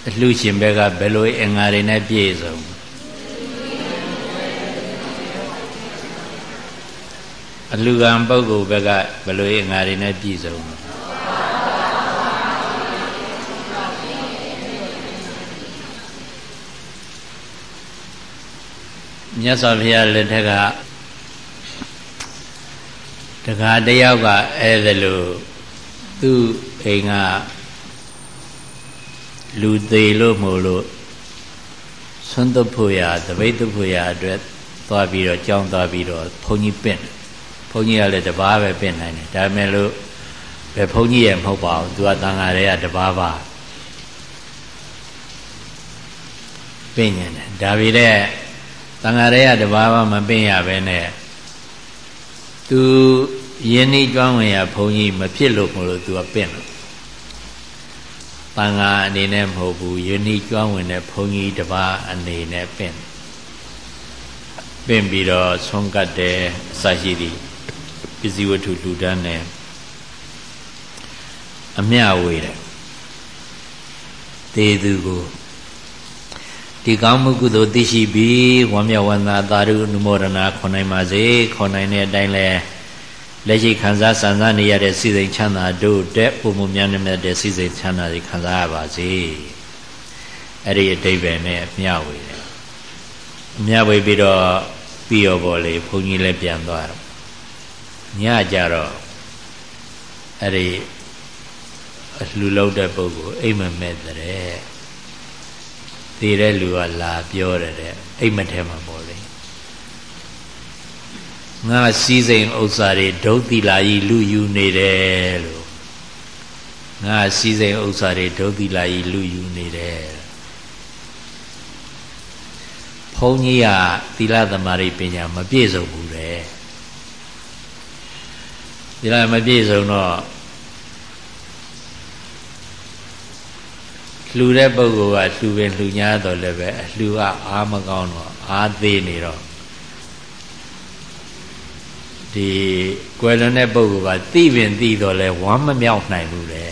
အလှရှင်ဘက်ကဘယ်လိုအင်္ဂါတွေနဲ့ပြည့်စုံအလူကံပုဂ္ဂိုလ်ဘက်ကဘယ်လိုအင်္ဂါတွေနဲ့ပြည့်စုံ မြတ်စွာဘုရားလက်ထက်ကတခါတယောက်ကအဲ့ဒါလို့သူ့အိမ်ကလူသေးလို့မို့လို့ဆွမ်းတုပ်ဖို့ရတပိတ်တုပ်ဖို့ရအတွက်သွားပြီးတော့ကြောင်းသွားပြီးတော့ဘုန်းကြီးပင့်ဘုန်းကြီးကလည်းတပားပဲပင့်နိုင်တယ်ဒါပေမဲ့လို့ဘယ်ဘုန်းကြီးရဲ့မဟုတ်ပါဘူးသူကတန်ဃာတွေကတပားပါပင့်နေတယ်ဒါပေမဲ့ တန်ဃာတွေကတပားပါမပင့်ရဘဲနဲ့သူယင်းဤကျွမ်းဝင်ရဘုန်းကြီးမဖြစ်လို့မလို့သူကပင့်လို့တန်ဃာအနေနဲ့မဟုတ်ဘူးယင်းဤကျွမ်းဝင်တဲ့ဘုန်းကြီးတပါးအနေနဲ့ပင့်ပင့်ပြီးတော့ဆုံးကတ်တယ်အစရှိသည်ပစ္စည်းဝတ္ထုလူတန်းနဲ့အမျှဝေတယ်တေသူကို ဒီကောင်းမှုကုသိုလ်သိရှိပြီးဝမ်းမြောက်ဝမ်းသာသာဓုအနုမောဒနာခွန်နိုင်ပါစေခွန်နိုင်တဲ့အတိုင်းလဲလက်ရှိခံစားစံစားနေရတဲ့စိစိမ်ချမ်းသာတို့တဲ့ပုံမှုများနေမဲ့တဲ့စိစိမ်ချမ်းသာတွေခံစားရပါစေအဲ့ဒီအတိတ်ပဲနဲ့မျှဝေတယ်မျှဝေပြီးတော့ပြီးရောပေါ်လေဘုန်းကြီးလည်းပြန်သွားတော့ညကြတော့အဲ့ဒီအလှူလောက်တဲ့ပုဂ္ဂိုလ်အိမ်မက်မဲ့တဲ့ တည်တဲ့လူကလာပြောတယ်တဲ့အိမ်မက်ထဲမှာပေါ့လေငါစည်းစိမ်ဥစ္စာတွေဒုတ်တိလာကြီးလူယူနေတယ်လို့ငါစည်းစိမ်ဥစ္စာတွေဒုတ်တိလာကြီးလူယူနေတယ်ဘုန်းကြီးကသီလသမารိပညာမပြည့်စုံဘူးတဲ့သီလမပြည့်စုံတော့ လှူတဲ့ပုဂ္ဂိုလ်ကလှူပင်လှူညာတော့လည်းပဲအလှူကအားမကောင်းတော့အားသေးနေတော့ဒီကွယ်လွန်တဲ့ပုဂ္ဂိုလ်ကသိပင်သိတော့လဲဝမ်းမမြောက်နိုင်ဘူးလေ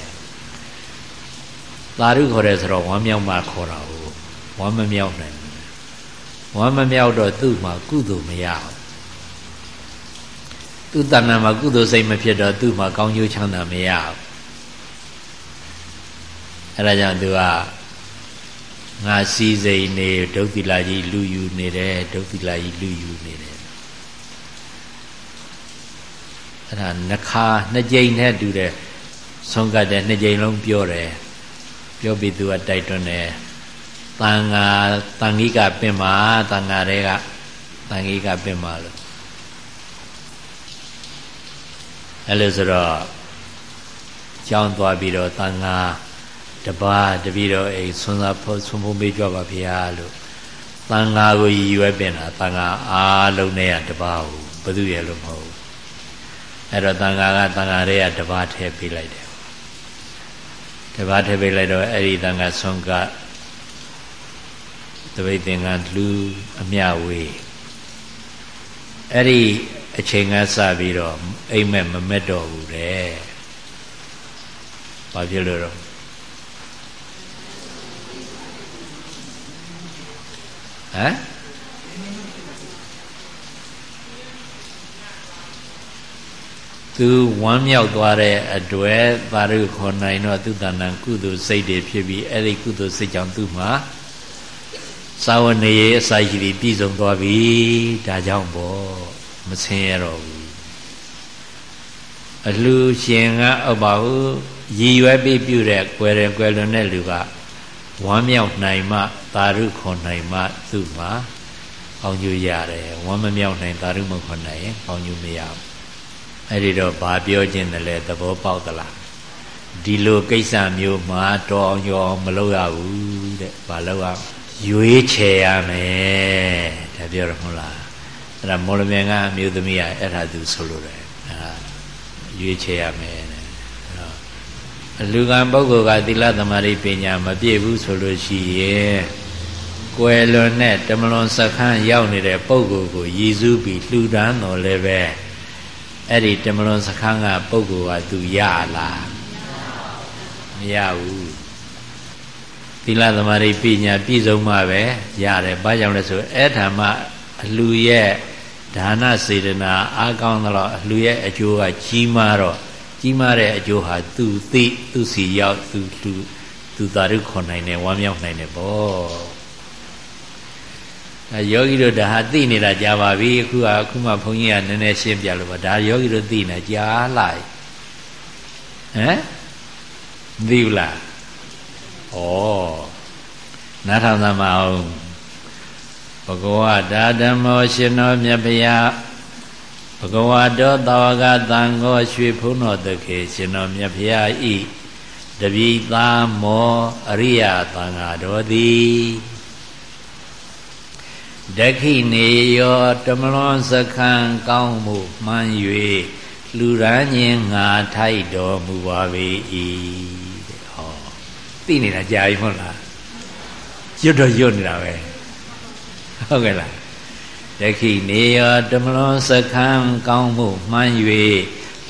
သာဓုခေါ်တယ်ဆိုတော့ဝမ်းမြောက်မှခေါ်တာကိုဝမ်းမမြောက်နိုင်ဘူးဝမ်းမမြောက်တော့သူ့မှာကုသိုလ်မရဘူးသူ့တဏ္ဍာမှာကုသိုလ်စိတ်မဖြစ်တော့သူ့မှာကောင်းကျိုးချမ်းသာမရဘူး အဲဒါကြောင့်သူကငါစီစိန်နေဒုက္ခိလာကြီးလူယူနေတယ်ဒုက္ခိလာကြီးလူယူနေတယ်အဲ့ဒါနှခါနှစ်ကြိမ်နဲ့တူတယ်ဆုံးကတ်တဲ့နှစ်ကြိမ်လုံးပြောတယ်ပြောပြီးသူကတိုက်တွန်းတယ်တန်ဃာတန်ကြီးကပင်မာတန်ဃာတွေကတန်ကြီးကပင်မာလို့အဲ့လိုဆိုတော့ကြောင်းသွားပြီးတော့တန်ဃာ တပါးတပည့်တော်အိမ်ဆွမ်းသာဖို့ဆွမ်းဖို့မေးကြပါဗျာလို့တန်ဃာကိုရည်ရွယ်ပင်တာတန်ဃာအားလုံးနဲ့ကတပါးကိုဘသူရဲ့လို့မဟုတ်ဘူးအဲ့တော့တန်ဃာကတန်ဃာတွေကတပါးထည့်ပေးလိုက်တယ်တပါးထည့်ပေးလိုက်တော့အဲ့ဒီတန်ဃာဆွမ်းကတပိတ်သင်္ကလူအမြဝေးအဲ့ဒီအချိန်ကစပြီးတော့အိမ်မက်မမက်တော့ဘူးတဲ့ဘာဖြစ်လို့တော့ ဟမ်သူဝမ်းမြောက်သွားတဲ့အတွက်သာရုခေါ်နိုင်တော့သူတဏ္ဍကုသိုလ်စိတ်တွေဖြစ်ပြီးအဲ့ဒီကုသိုလ်စိတ်ကြောင့်သူ့မှာသာဝနေရဲ့အစာရှိပြီးပြည့်စုံသွားပြီဒါကြောင့်ပေါ့မဆင်းရတော့ဘူးအလှရှင်ကအပ္ပဟုရည်ရွယ်ပြီးပြုတဲ့ကွယ်တယ်ကွယ်လွန်တဲ့လူက ဝမ်းမြောက်နိုင်မှသာရုခွန်နိုင်မှသူ့မှာကောင်းကျိုးရတယ်ဝမ်းမမြောက်နိုင်သာရုမခွန်နိုင်ရင်ကောင်းကျိုးမရဘူးအဲ့ဒီတော့ဘာပြောခြင်းတလဲသဘောပေါက်သလားဒီလိုကိစ္စမျိုးမှာတော်အောင်ရောမလုပ်ရဘူးတဲ့ဘာလုပ်ရရွေးချယ်ရမယ်ဒါပြောရမလားအဲ့ဒါမော်လမြိုင်ကအမျိုးသမီးကအဲ့ဒါသူဆိုလိုတယ်အဲ့ဒါရွေးချယ်ရမယ်အ လူကံပုဂ္ဂိုလ်ကသီလသမารိပညာမပြည့်ဘူးဆိုလို့ရှိရဲ့ကွယ်လွန်တဲ့တမလွန်စခန်းရောက်နေတဲ့ပုဂ္ဂိုလ်ကိုရည်စူးပြီးလှူဒန်းတော်လည်းပဲအဲ့ဒီတမလွန်စခန်းကပုဂ္ဂိုလ်ကသူရလားမရဘူးသီလသမာဓိပညာပြည့်စုံမှပဲရတယ်ဘာကြောင့်လဲဆိုအဲ့ဓမ္မအလှရဲ့ဒါနစေတနာအားကောင်းသလားအလှရဲ့အကျိုးကကြီးမားတော့ ကြီးမားတဲ့အကျိုးဟာသူသိသူစီရောက်သူသူသူသာရုခွန်နိုင်တယ်ဝမ်းမြောက်နိုင်တယ်ပေါ့အဲယောဂီတို့ဒါဟာသိနေတာကြာပါပြီအခုကအခုမှဘုန်းကြီးကနည်းနည်းရှင်းပြလို့ပါဒါယောဂီတို့သိနေကြာလိုက်ဟမ်မသိဘူးလားဩနားထောင်သမာအောင်ဘဂဝတာဓမ္မောရှင်တော်မြတ်ဗျာ ဘဂဝတောတာဝကသံဃောရွှေဖုံးတော်တခေရှင်တော်မြတ်ဗျာဤတပိသာမောအရိယသံဃာတော်သည်ဒခိနေယောတမလွန်စခန်းကောင်းမှုမှန်၍လူရန်ခြင်းငါထိုက်တော်မူပါ၏တဲ့ဟောသိနေတာကြာပြီမဟုတ်လားရွတ်တော့ရွတ်နေတာပဲဟုတ်ကဲ့လား ဒခိနေယောတမလွန်စခန်းကောင်းမှုမှန်၍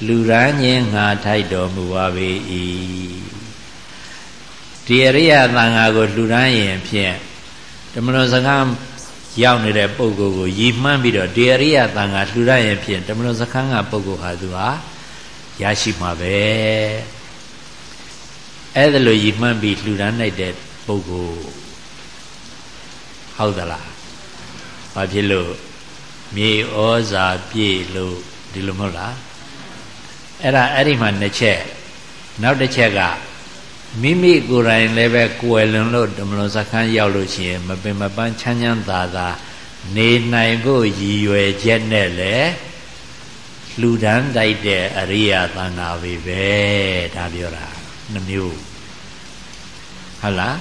လူရန်ခြင်းငါထိုက်တော်မူပါ၏ဒီအရိယသံဃာကိုလှူဒန်းရင်ဖြင့်တမလွန်စခန်းရောက်နေတဲ့ပုဂ္ဂိုလ်ကိုရည်မှန်းပြီးတော့ဒီအရိယသံဃာလှူရရင်ဖြင့်တမန်တော်စခန်းကပုဂ္ဂိုလ်ဟာသူဟာရရှိမှာပဲအဲ့ဒါလိုရည်မှန်းပြီးလှူဒန်းနိုင်တဲ့ပုဂ္ဂိုလ်ဟုတ်သလား ဘာဖြစ်လို့မြေဩဇာပြည့်လို့ဒီလိုမဟုတ်လားအဲ့ဒါအဲ့ဒီမှာနှစ်ချက်နောက်တစ်ချက်ကမိမိကိုယ်တိုင်လည်းပဲကိုယ်လွန်လို့ဓမ္မလွန်စခန်းရောက်လို့ရှိရင်မပင်မပန်းချမ်းချမ်းသာသာနေနိုင်ဖို့ရည်ရွယ်ချက်နဲ့လေလူဒန်းတိုက်တဲ့အရိယာသံဃာပဲပဲဒါပြောတာနှမျိုးဟုတ်လား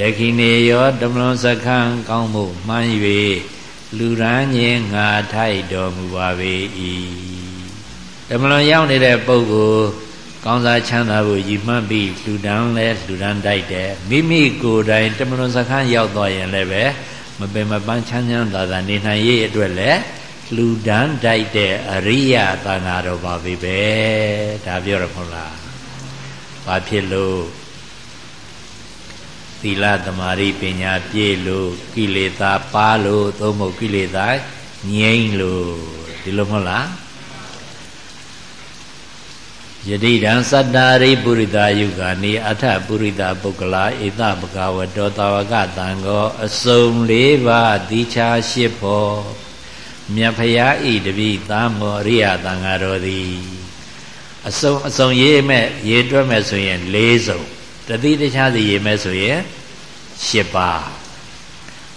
ဒခိနေယောဓမ္မလွန်စခန်းကောင်းမှုမှန်း၍လူရန်ခြင်းငါထိုက်တော်မူပါ၏ဓမ္မလွန်ရောက်နေတဲ့ပုဂ္ဂိုလ်ကောင်းစားချမ်းသာဖို့ရည်မှန်းပြီးလူတန်းလဲလူတန်းတိုက်တယ်မိမိကိုယ်တိုင်တမလွန်စခန်းရောက်သွားရင်လည်းပဲမပင်မပန်းချမ်းချမ်းသာသာနေနိုင်ရေးအတွက်လည်းလူတန်းတိုက်တဲ့အရိယသံဃာတော်ပါပဲပဲဒါပြောရမဟုတ်လားဘာဖြစ်လို့ သီလသမารိပညာပြည့်လို့ကိလေသာပါလို့သုံးဖို့ကိလေသာငြိမ့်လို့ဒီလိုမဟုတ်လားယတိတံသတ္တာရိပုရိသယုဂာနိအထပုရိသပုဂ္ဂလာဧတပကဝတောတာဝကတံကောအစုံ၄ပါးတိချာရှိဖို့မြတ်ဖရာဤတပိသာမောရိယတံဃာတော်သည်အစုံအစုံရေးမဲ့ရေးတွက်မဲ့ဆိုရင်၄စုံ တတိတခြားစီရေးမဲ့ဆိုရင်၈ပါး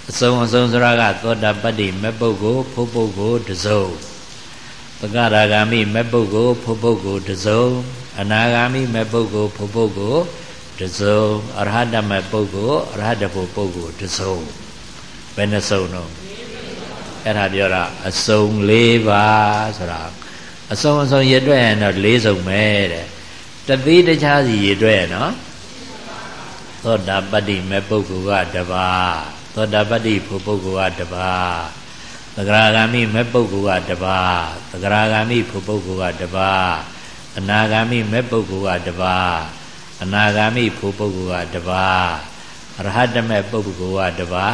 အစုံအစုံဆိုတာကသောတာပတ္တိမဲ့ပုဂ္ဂိုလ်ဖုပုဂ္ဂိုလ်တစုံပကရာဂာမိမဲ့ပုဂ္ဂိုလ်ဖို့ပုဂ္ဂိုလ်တစုံအနာဂာမိမဲ့ပုဂ္ဂိုလ်ဖို့ပုဂ္ဂိုလ်တစုံအရဟတမဲ့ပုဂ္ဂိုလ်အရဟတဖို့ပုဂ္ဂိုလ်တစုံဘယ်နှစုံတော့အဲ့ဒါပြောတာအစုံ၄ပါးဆိုတာအစုံအစုံရတွက်ရင်တော့၄စုံပဲတဲ့တသိတခြားစီရတွက်ရနော် သောတာပတ္တိမဲ့ပုဂ္ဂိုလ်ကတပါသောတာပတ္တိဖို့ပုဂ္ဂိုလ်ကတပါသဂရာဂามိမဲ့ပုဂ္ဂိုလ်ကတပါသဂရာဂามိဖို့ပုဂ္ဂိုလ်ကတပါအနာဂามိမဲ့ပုဂ္ဂိုလ်ကတပါအနာဂามိဖို့ပုဂ္ဂိုလ်ကတပါရဟတမဲ့ပုဂ္ဂိုလ်ကတပါ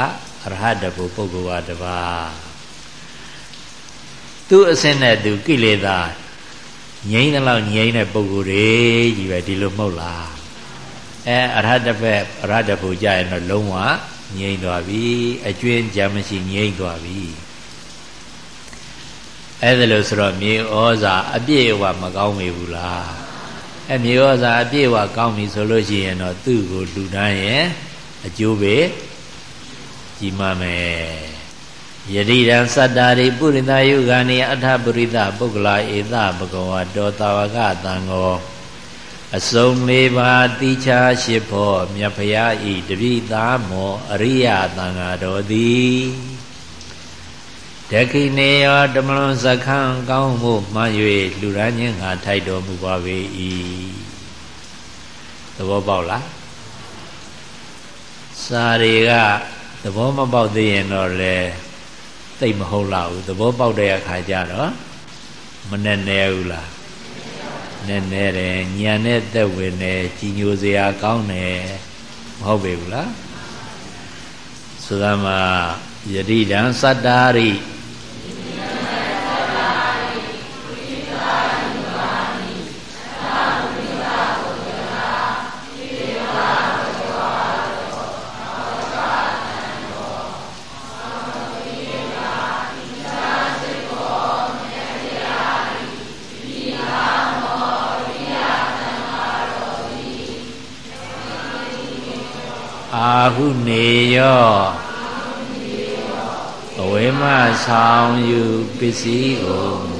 ရဟတဖို့ပုဂ္ဂိုလ်ကတပါသူအစင်းနဲ့သူကိလေသာငြိမ်းတဲ့လောက်ငြိမ်းတဲ့ပုဂ္ဂိုလ်တွေကြီးပဲဒီလိုမဟုတ်လား အဲအရဟတဘက်အရဟတဖို့ကြရင်တော့လုံးဝငြိမ့်သွားပြီအကျွင်းကြမရှိငြိမ့်သွားပြီအဲ့ဒါလို့ဆိုတော့မြေဩဇာအပြည့်အဝမကောင်းမေဘူးလားအဲ့မြေဩဇာအပြည့်အဝကောင်းပြီဆိုလို့ရှိရင်တော့သူ့ကိုလူတန်းရဲ့အကျိုးပဲကြီးမားမယ်ယတိတံသတ္တာရိပုရိသယုဂာနိအထပုရိသပုဂ္ဂလာဧသဘဂဝါတောတာဝကတံဃော အစုံလေးပါးတိချာရှိဖို့မြတ်ဖရာဤတပိသားမောအရိယသံဃာတော်သည်ဒခိနေယောတမလွန်စခန်းကောင်းမှုမှန်၍လူရန်ချင်းငါထိုက်တော်မူပါ၏သဘောပေါက်လားစာတွေကသဘောမပေါက်သေးရင်တော့လေသိမဟုတ်လောက်ဘူးသဘောပေါက်တဲ့အခါကျတော့မနဲ့နဲဘူးလား နဲ့နဲတယ်ညံနဲ့သက်ဝင်တယ်ကြီးညိုစရာကောင်းတယ်မဟုတ်ပေဘူးလားဆိုသမှာယတိတံသတ္တာရိ ဟုနေယောအဝေမဆောင်ယူပစ္စည်းကို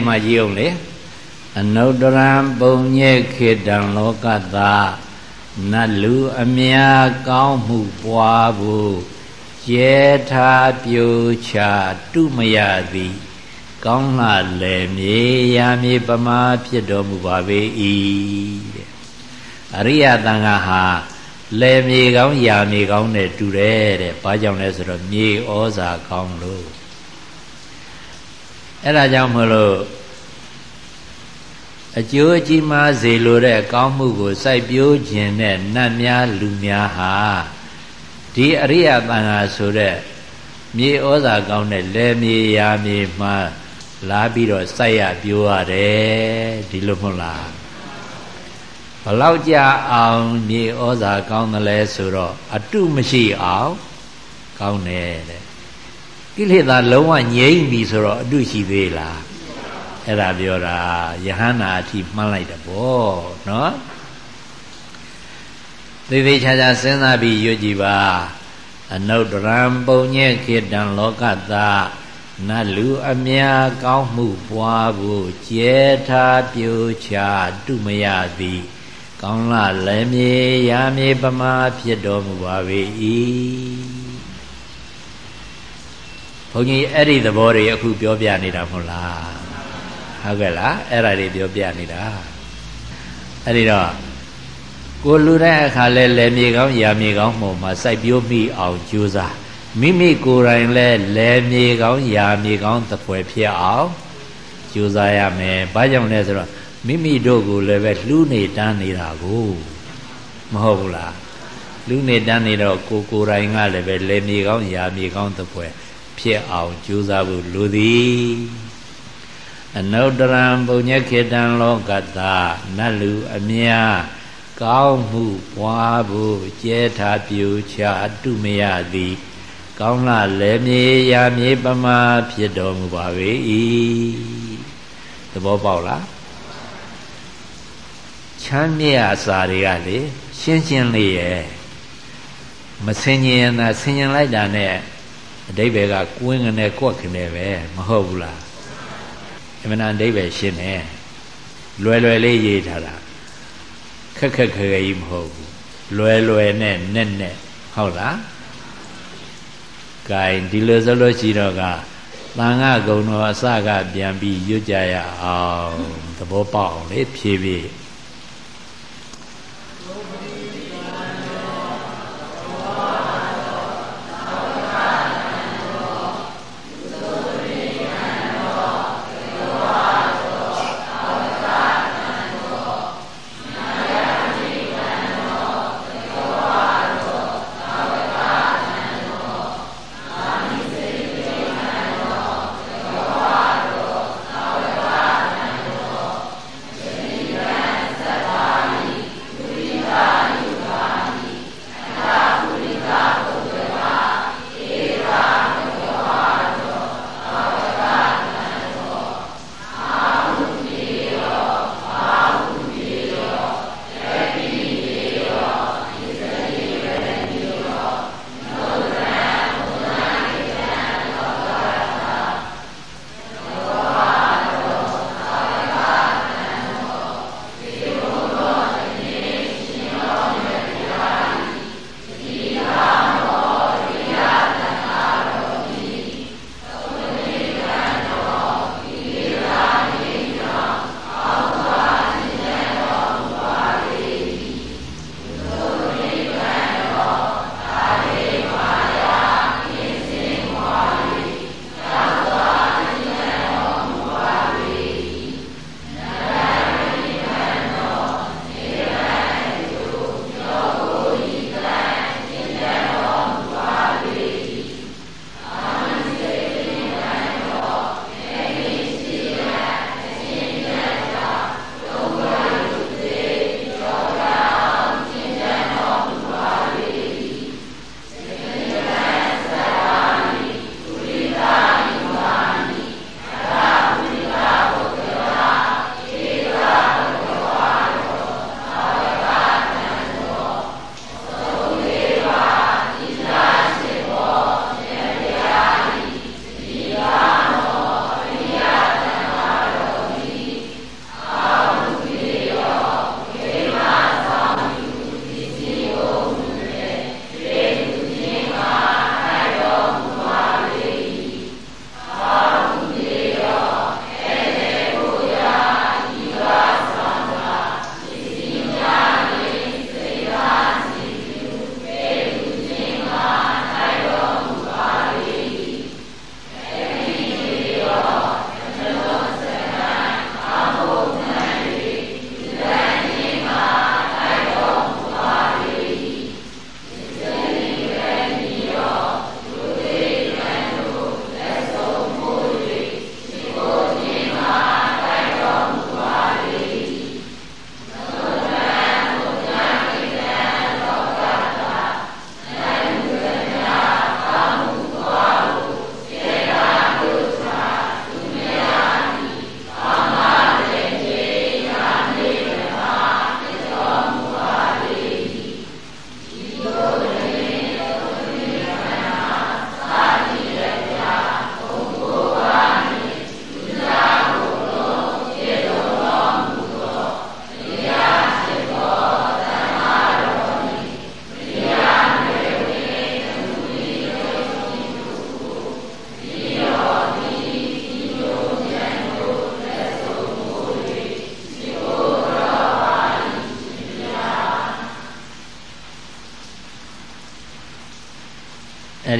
အဲ့ဒီမှာကြည့်အောင်လေအနုတရံပုံညေခေတံလောကသာနတ်လူအများကောင်းမှုပွားဖို့ကျေထားပြိုချတုမရသည်ကောင်းလှလေမြေရာမြေပမာဖြစ်တော်မူပါပေ၏တဲ့အရိယတန်ခါဟာလေမြေကောင်းရာမြေကောင်းနဲ့တူတယ်တဲ့ဘာကြောင့်လဲဆိုတော့မြေဩဇာကောင်းလို့ အဲ့ဒါကြောင့်မလို့အကျိုးကြီးမားစေလိုတဲ့ကောင်းမှုကိုစိုက်ပျိုးခြင်းနဲ့နတ်များလူများဟာဒီအရိယတန်ခါဆိုတဲ့မြေဩဇာကောင်းတဲ့လေမြေယာမြေမှာလာပြီးတော့စိုက်ရပျိုးရတယ်ဒီလိုမဟုတ်လားဘလောက်ကြအောင်မြေဩဇာကောင်းတယ်လဲဆိုတော့အတုမရှိအောင်ကောင်းတယ်တဲ့ ကိလေသာလုံးဝငြိမ့်ပြီဆိုတော့အတုရှိသေးလားအဲ့ဒါပြောတာယဟန္တာအထိမှန်းလိုက်တယ်ဗောနော်သေသေးချာချာစဉ်းစားပြီးရွတ်ကြည့်ပါအနုတ္တရံပုံညေခေတံလောကတာနတ်လူအများကောင်းမှုပွားဖို့ကျဲထားပြိုချတုမရသည်ကောင်းလာလည်းမြေရာမြေပမာဖြစ်တော်မူပါ၏ ဘုန်းကြီးအဲ့ဒီသဘောတွေအခုပြောပြနေတာမဟုတ်လားဟုတ်ကဲ့လားအဲ့ဒါတွေပြောပြနေတာအဲ့ဒီတော့ကိုလူတဲ့အခါလဲလယ်မြေကောင်းရာမြေကောင်းမှုမှာစိုက်ပျိုးမိအောင်ကြိုးစားမိမိကိုယ်တိုင်လဲလယ်မြေကောင်းရာမြေကောင်းသဖွယ်ဖြစ်အောင်ကြိုးစားရမယ်။ဘာကြောင့်လဲဆိုတော့မိမိတို့ကိုလည်းပဲလှူးနေတန်းနေတာကိုမဟုတ်ဘူးလား။လှူးနေတန်းနေတော့ကိုကိုယ်တိုင်ကလည်းပဲလယ်မြေကောင်းရာမြေကောင်းသဖွယ် ဖြစ်အောင်ကြိုးစားဖို့လိုသည်အနုတ္တရံပုညခေတံလောကတာနတ်လူအမြကောင်းမှုပွားဖို့ကျဲထားပြူချအတုမရသည်ကောင်းလာလည်းမြေရာမြေပမာဖြစ်တော်မူပါ၏သဘောပေါက်လားချမ်းမြေ့အစာတွေကလေရှင်းရှင်းလေးရဲ့မဆင်ញင်တာဆင်ញင်လိုက်တာနဲ့ အတိဘယ်ကကွင်းကနေကွက်ခနေပဲမဟုတ်ဘူးလားအမှန်အတိဘယ်ရှင်းတယ်လွယ်လွယ်လေးရေးထားတာခက်ခက်ခဲခဲကြီးမဟုတ်ဘူးလွယ်လွယ်နဲ့နဲ့နဲ့ဟုတ်လားဂိုင်ဒီလိုဆိုလို့ရှိတော့ကတန်ခါကုံတော်အစကပြန်ပြီးရွတ်ကြရအောင်သဘောပေါက်အောင်လေဖြည်းဖြည်း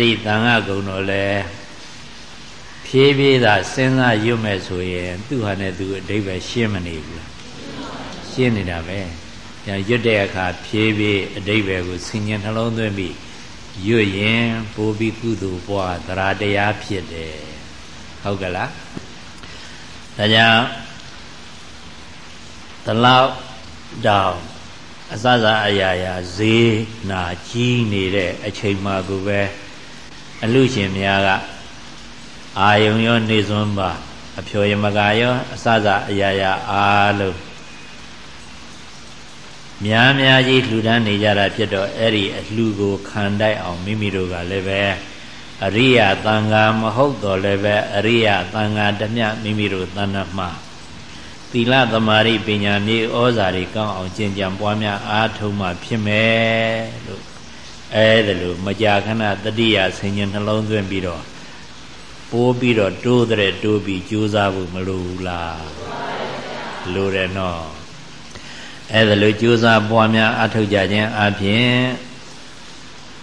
ဒီသံဃာကုံတော်လဲဖြည်းဖြည်းသာစဉ်းစားရွတ်မဲ့ဆိုရင်သူ့ဟာနဲ့သူအဓိပ္ပာယ်ရှင်းမနေဘူးလားရှင်းနေတာပဲညာရွတ်တဲ့အခါဖြည်းဖြည်းအဓိပ္ပာယ်ကိုဆင်ញံနှလုံးသွင်းပြီးရွတ်ရင်ပိုးပြီးကုသိုလ်ပွားသရတရားဖြစ်တယ်ဟုတ်ကလားဒါကြောင့်တလောက်တောင်အစစအရာရာဈေးနာကြီးနေတဲ့အချိန်မှကိုပဲ အလူရှင်များကအာယုံရောနေစွန်းပါအဖြောယမကရောအစစအရာရာအားလုံးများများကြီးလှူဒန်းနေကြတာဖြစ်တော့အဲ့ဒီအလှူကိုခံတိုက်အောင်မိမိတို့ကလည်းပဲအရိယာသံဃာမဟုတ်တော့လည်းပဲအရိယာသံဃာတမျှမိမိတို့သဏ္ဍာန်မှာသီလသမာဓိပညာမြေဩဇာတွေကောင်းအောင်ကျင့်ကြံပွားများအားထုတ်မှဖြစ်မယ်လို့ အဲဒါလို့မကြာခဏတတိယဆင်ញနှလုံးသွင်းပြီးတော့ပိုးပြီးတော့တိုးတဲ့တိုးပြီးကြိုးစားဖို့မလိုဘူးလားလိုတယ်နော်အဲဒါလို့ကြိုးစားပွားများအားထုတ်ကြခြင်းအပြင်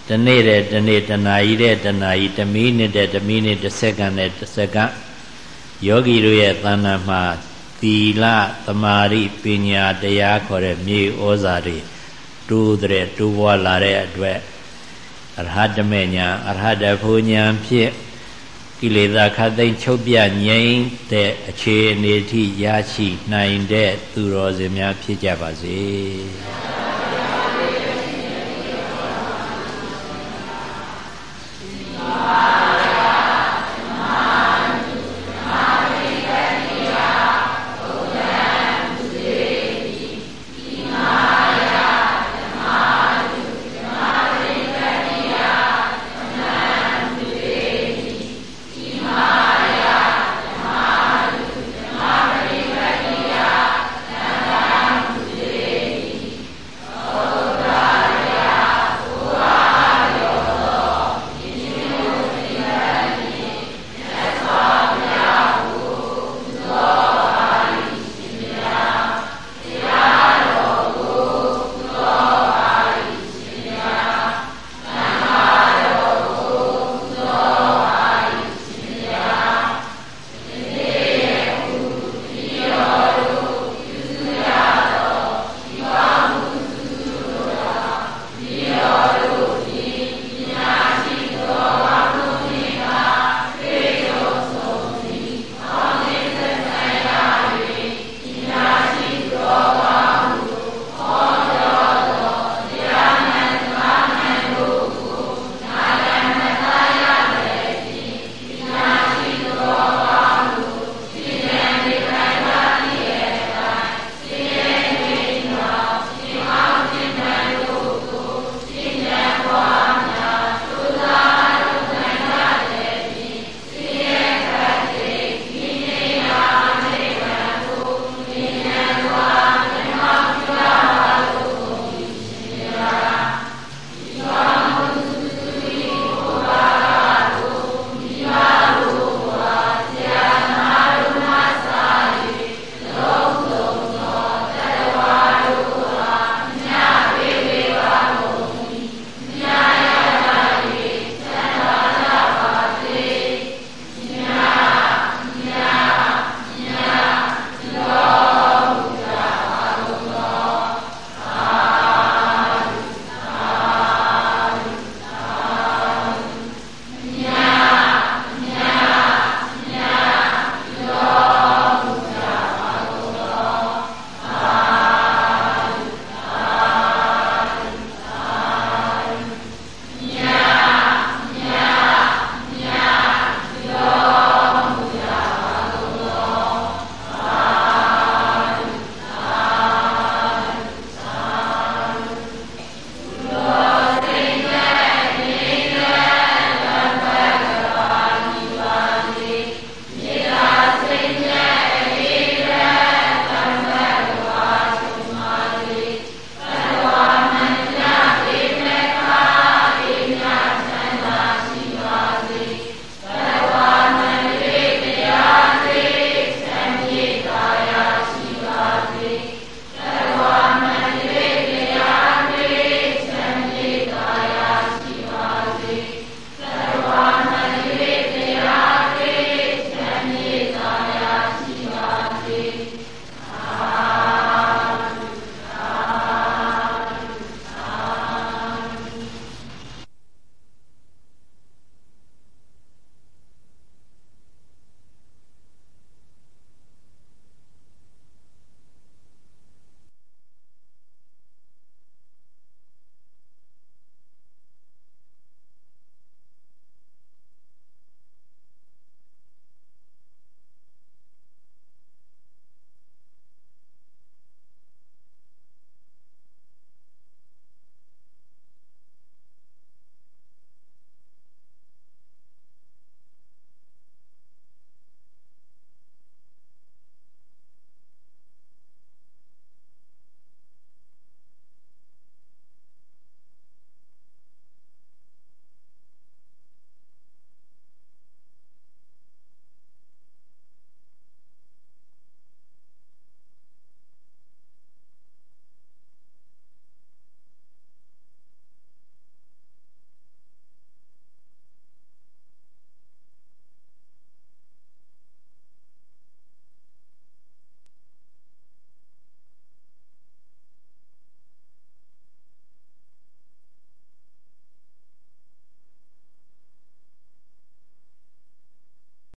တနေ့တဲ့တနေ့တနာရီတဲ့တနာရီတမိနစ်တဲ့တမိနစ်တစ်စက္ကန့်နဲ့တစ်စက္ကန့်ယောဂီတို့ရဲ့သဏ္ဍာန်မှာသီလသမာဓိပညာတရားခေါ်တဲ့မြေဩဇာတွေတိုးတဲ့တိုးပွားလာတဲ့အတွက် အရဟတမေညာအရဟတဖို့ညာဖြင့်ကိလေသာခတ်သိမ်းချုပ်ပြငြိမ်းတဲ့အခြေအနေထိရရှိနိုင်တဲ့သူတော်စင်များဖြစ်ကြပါစေ။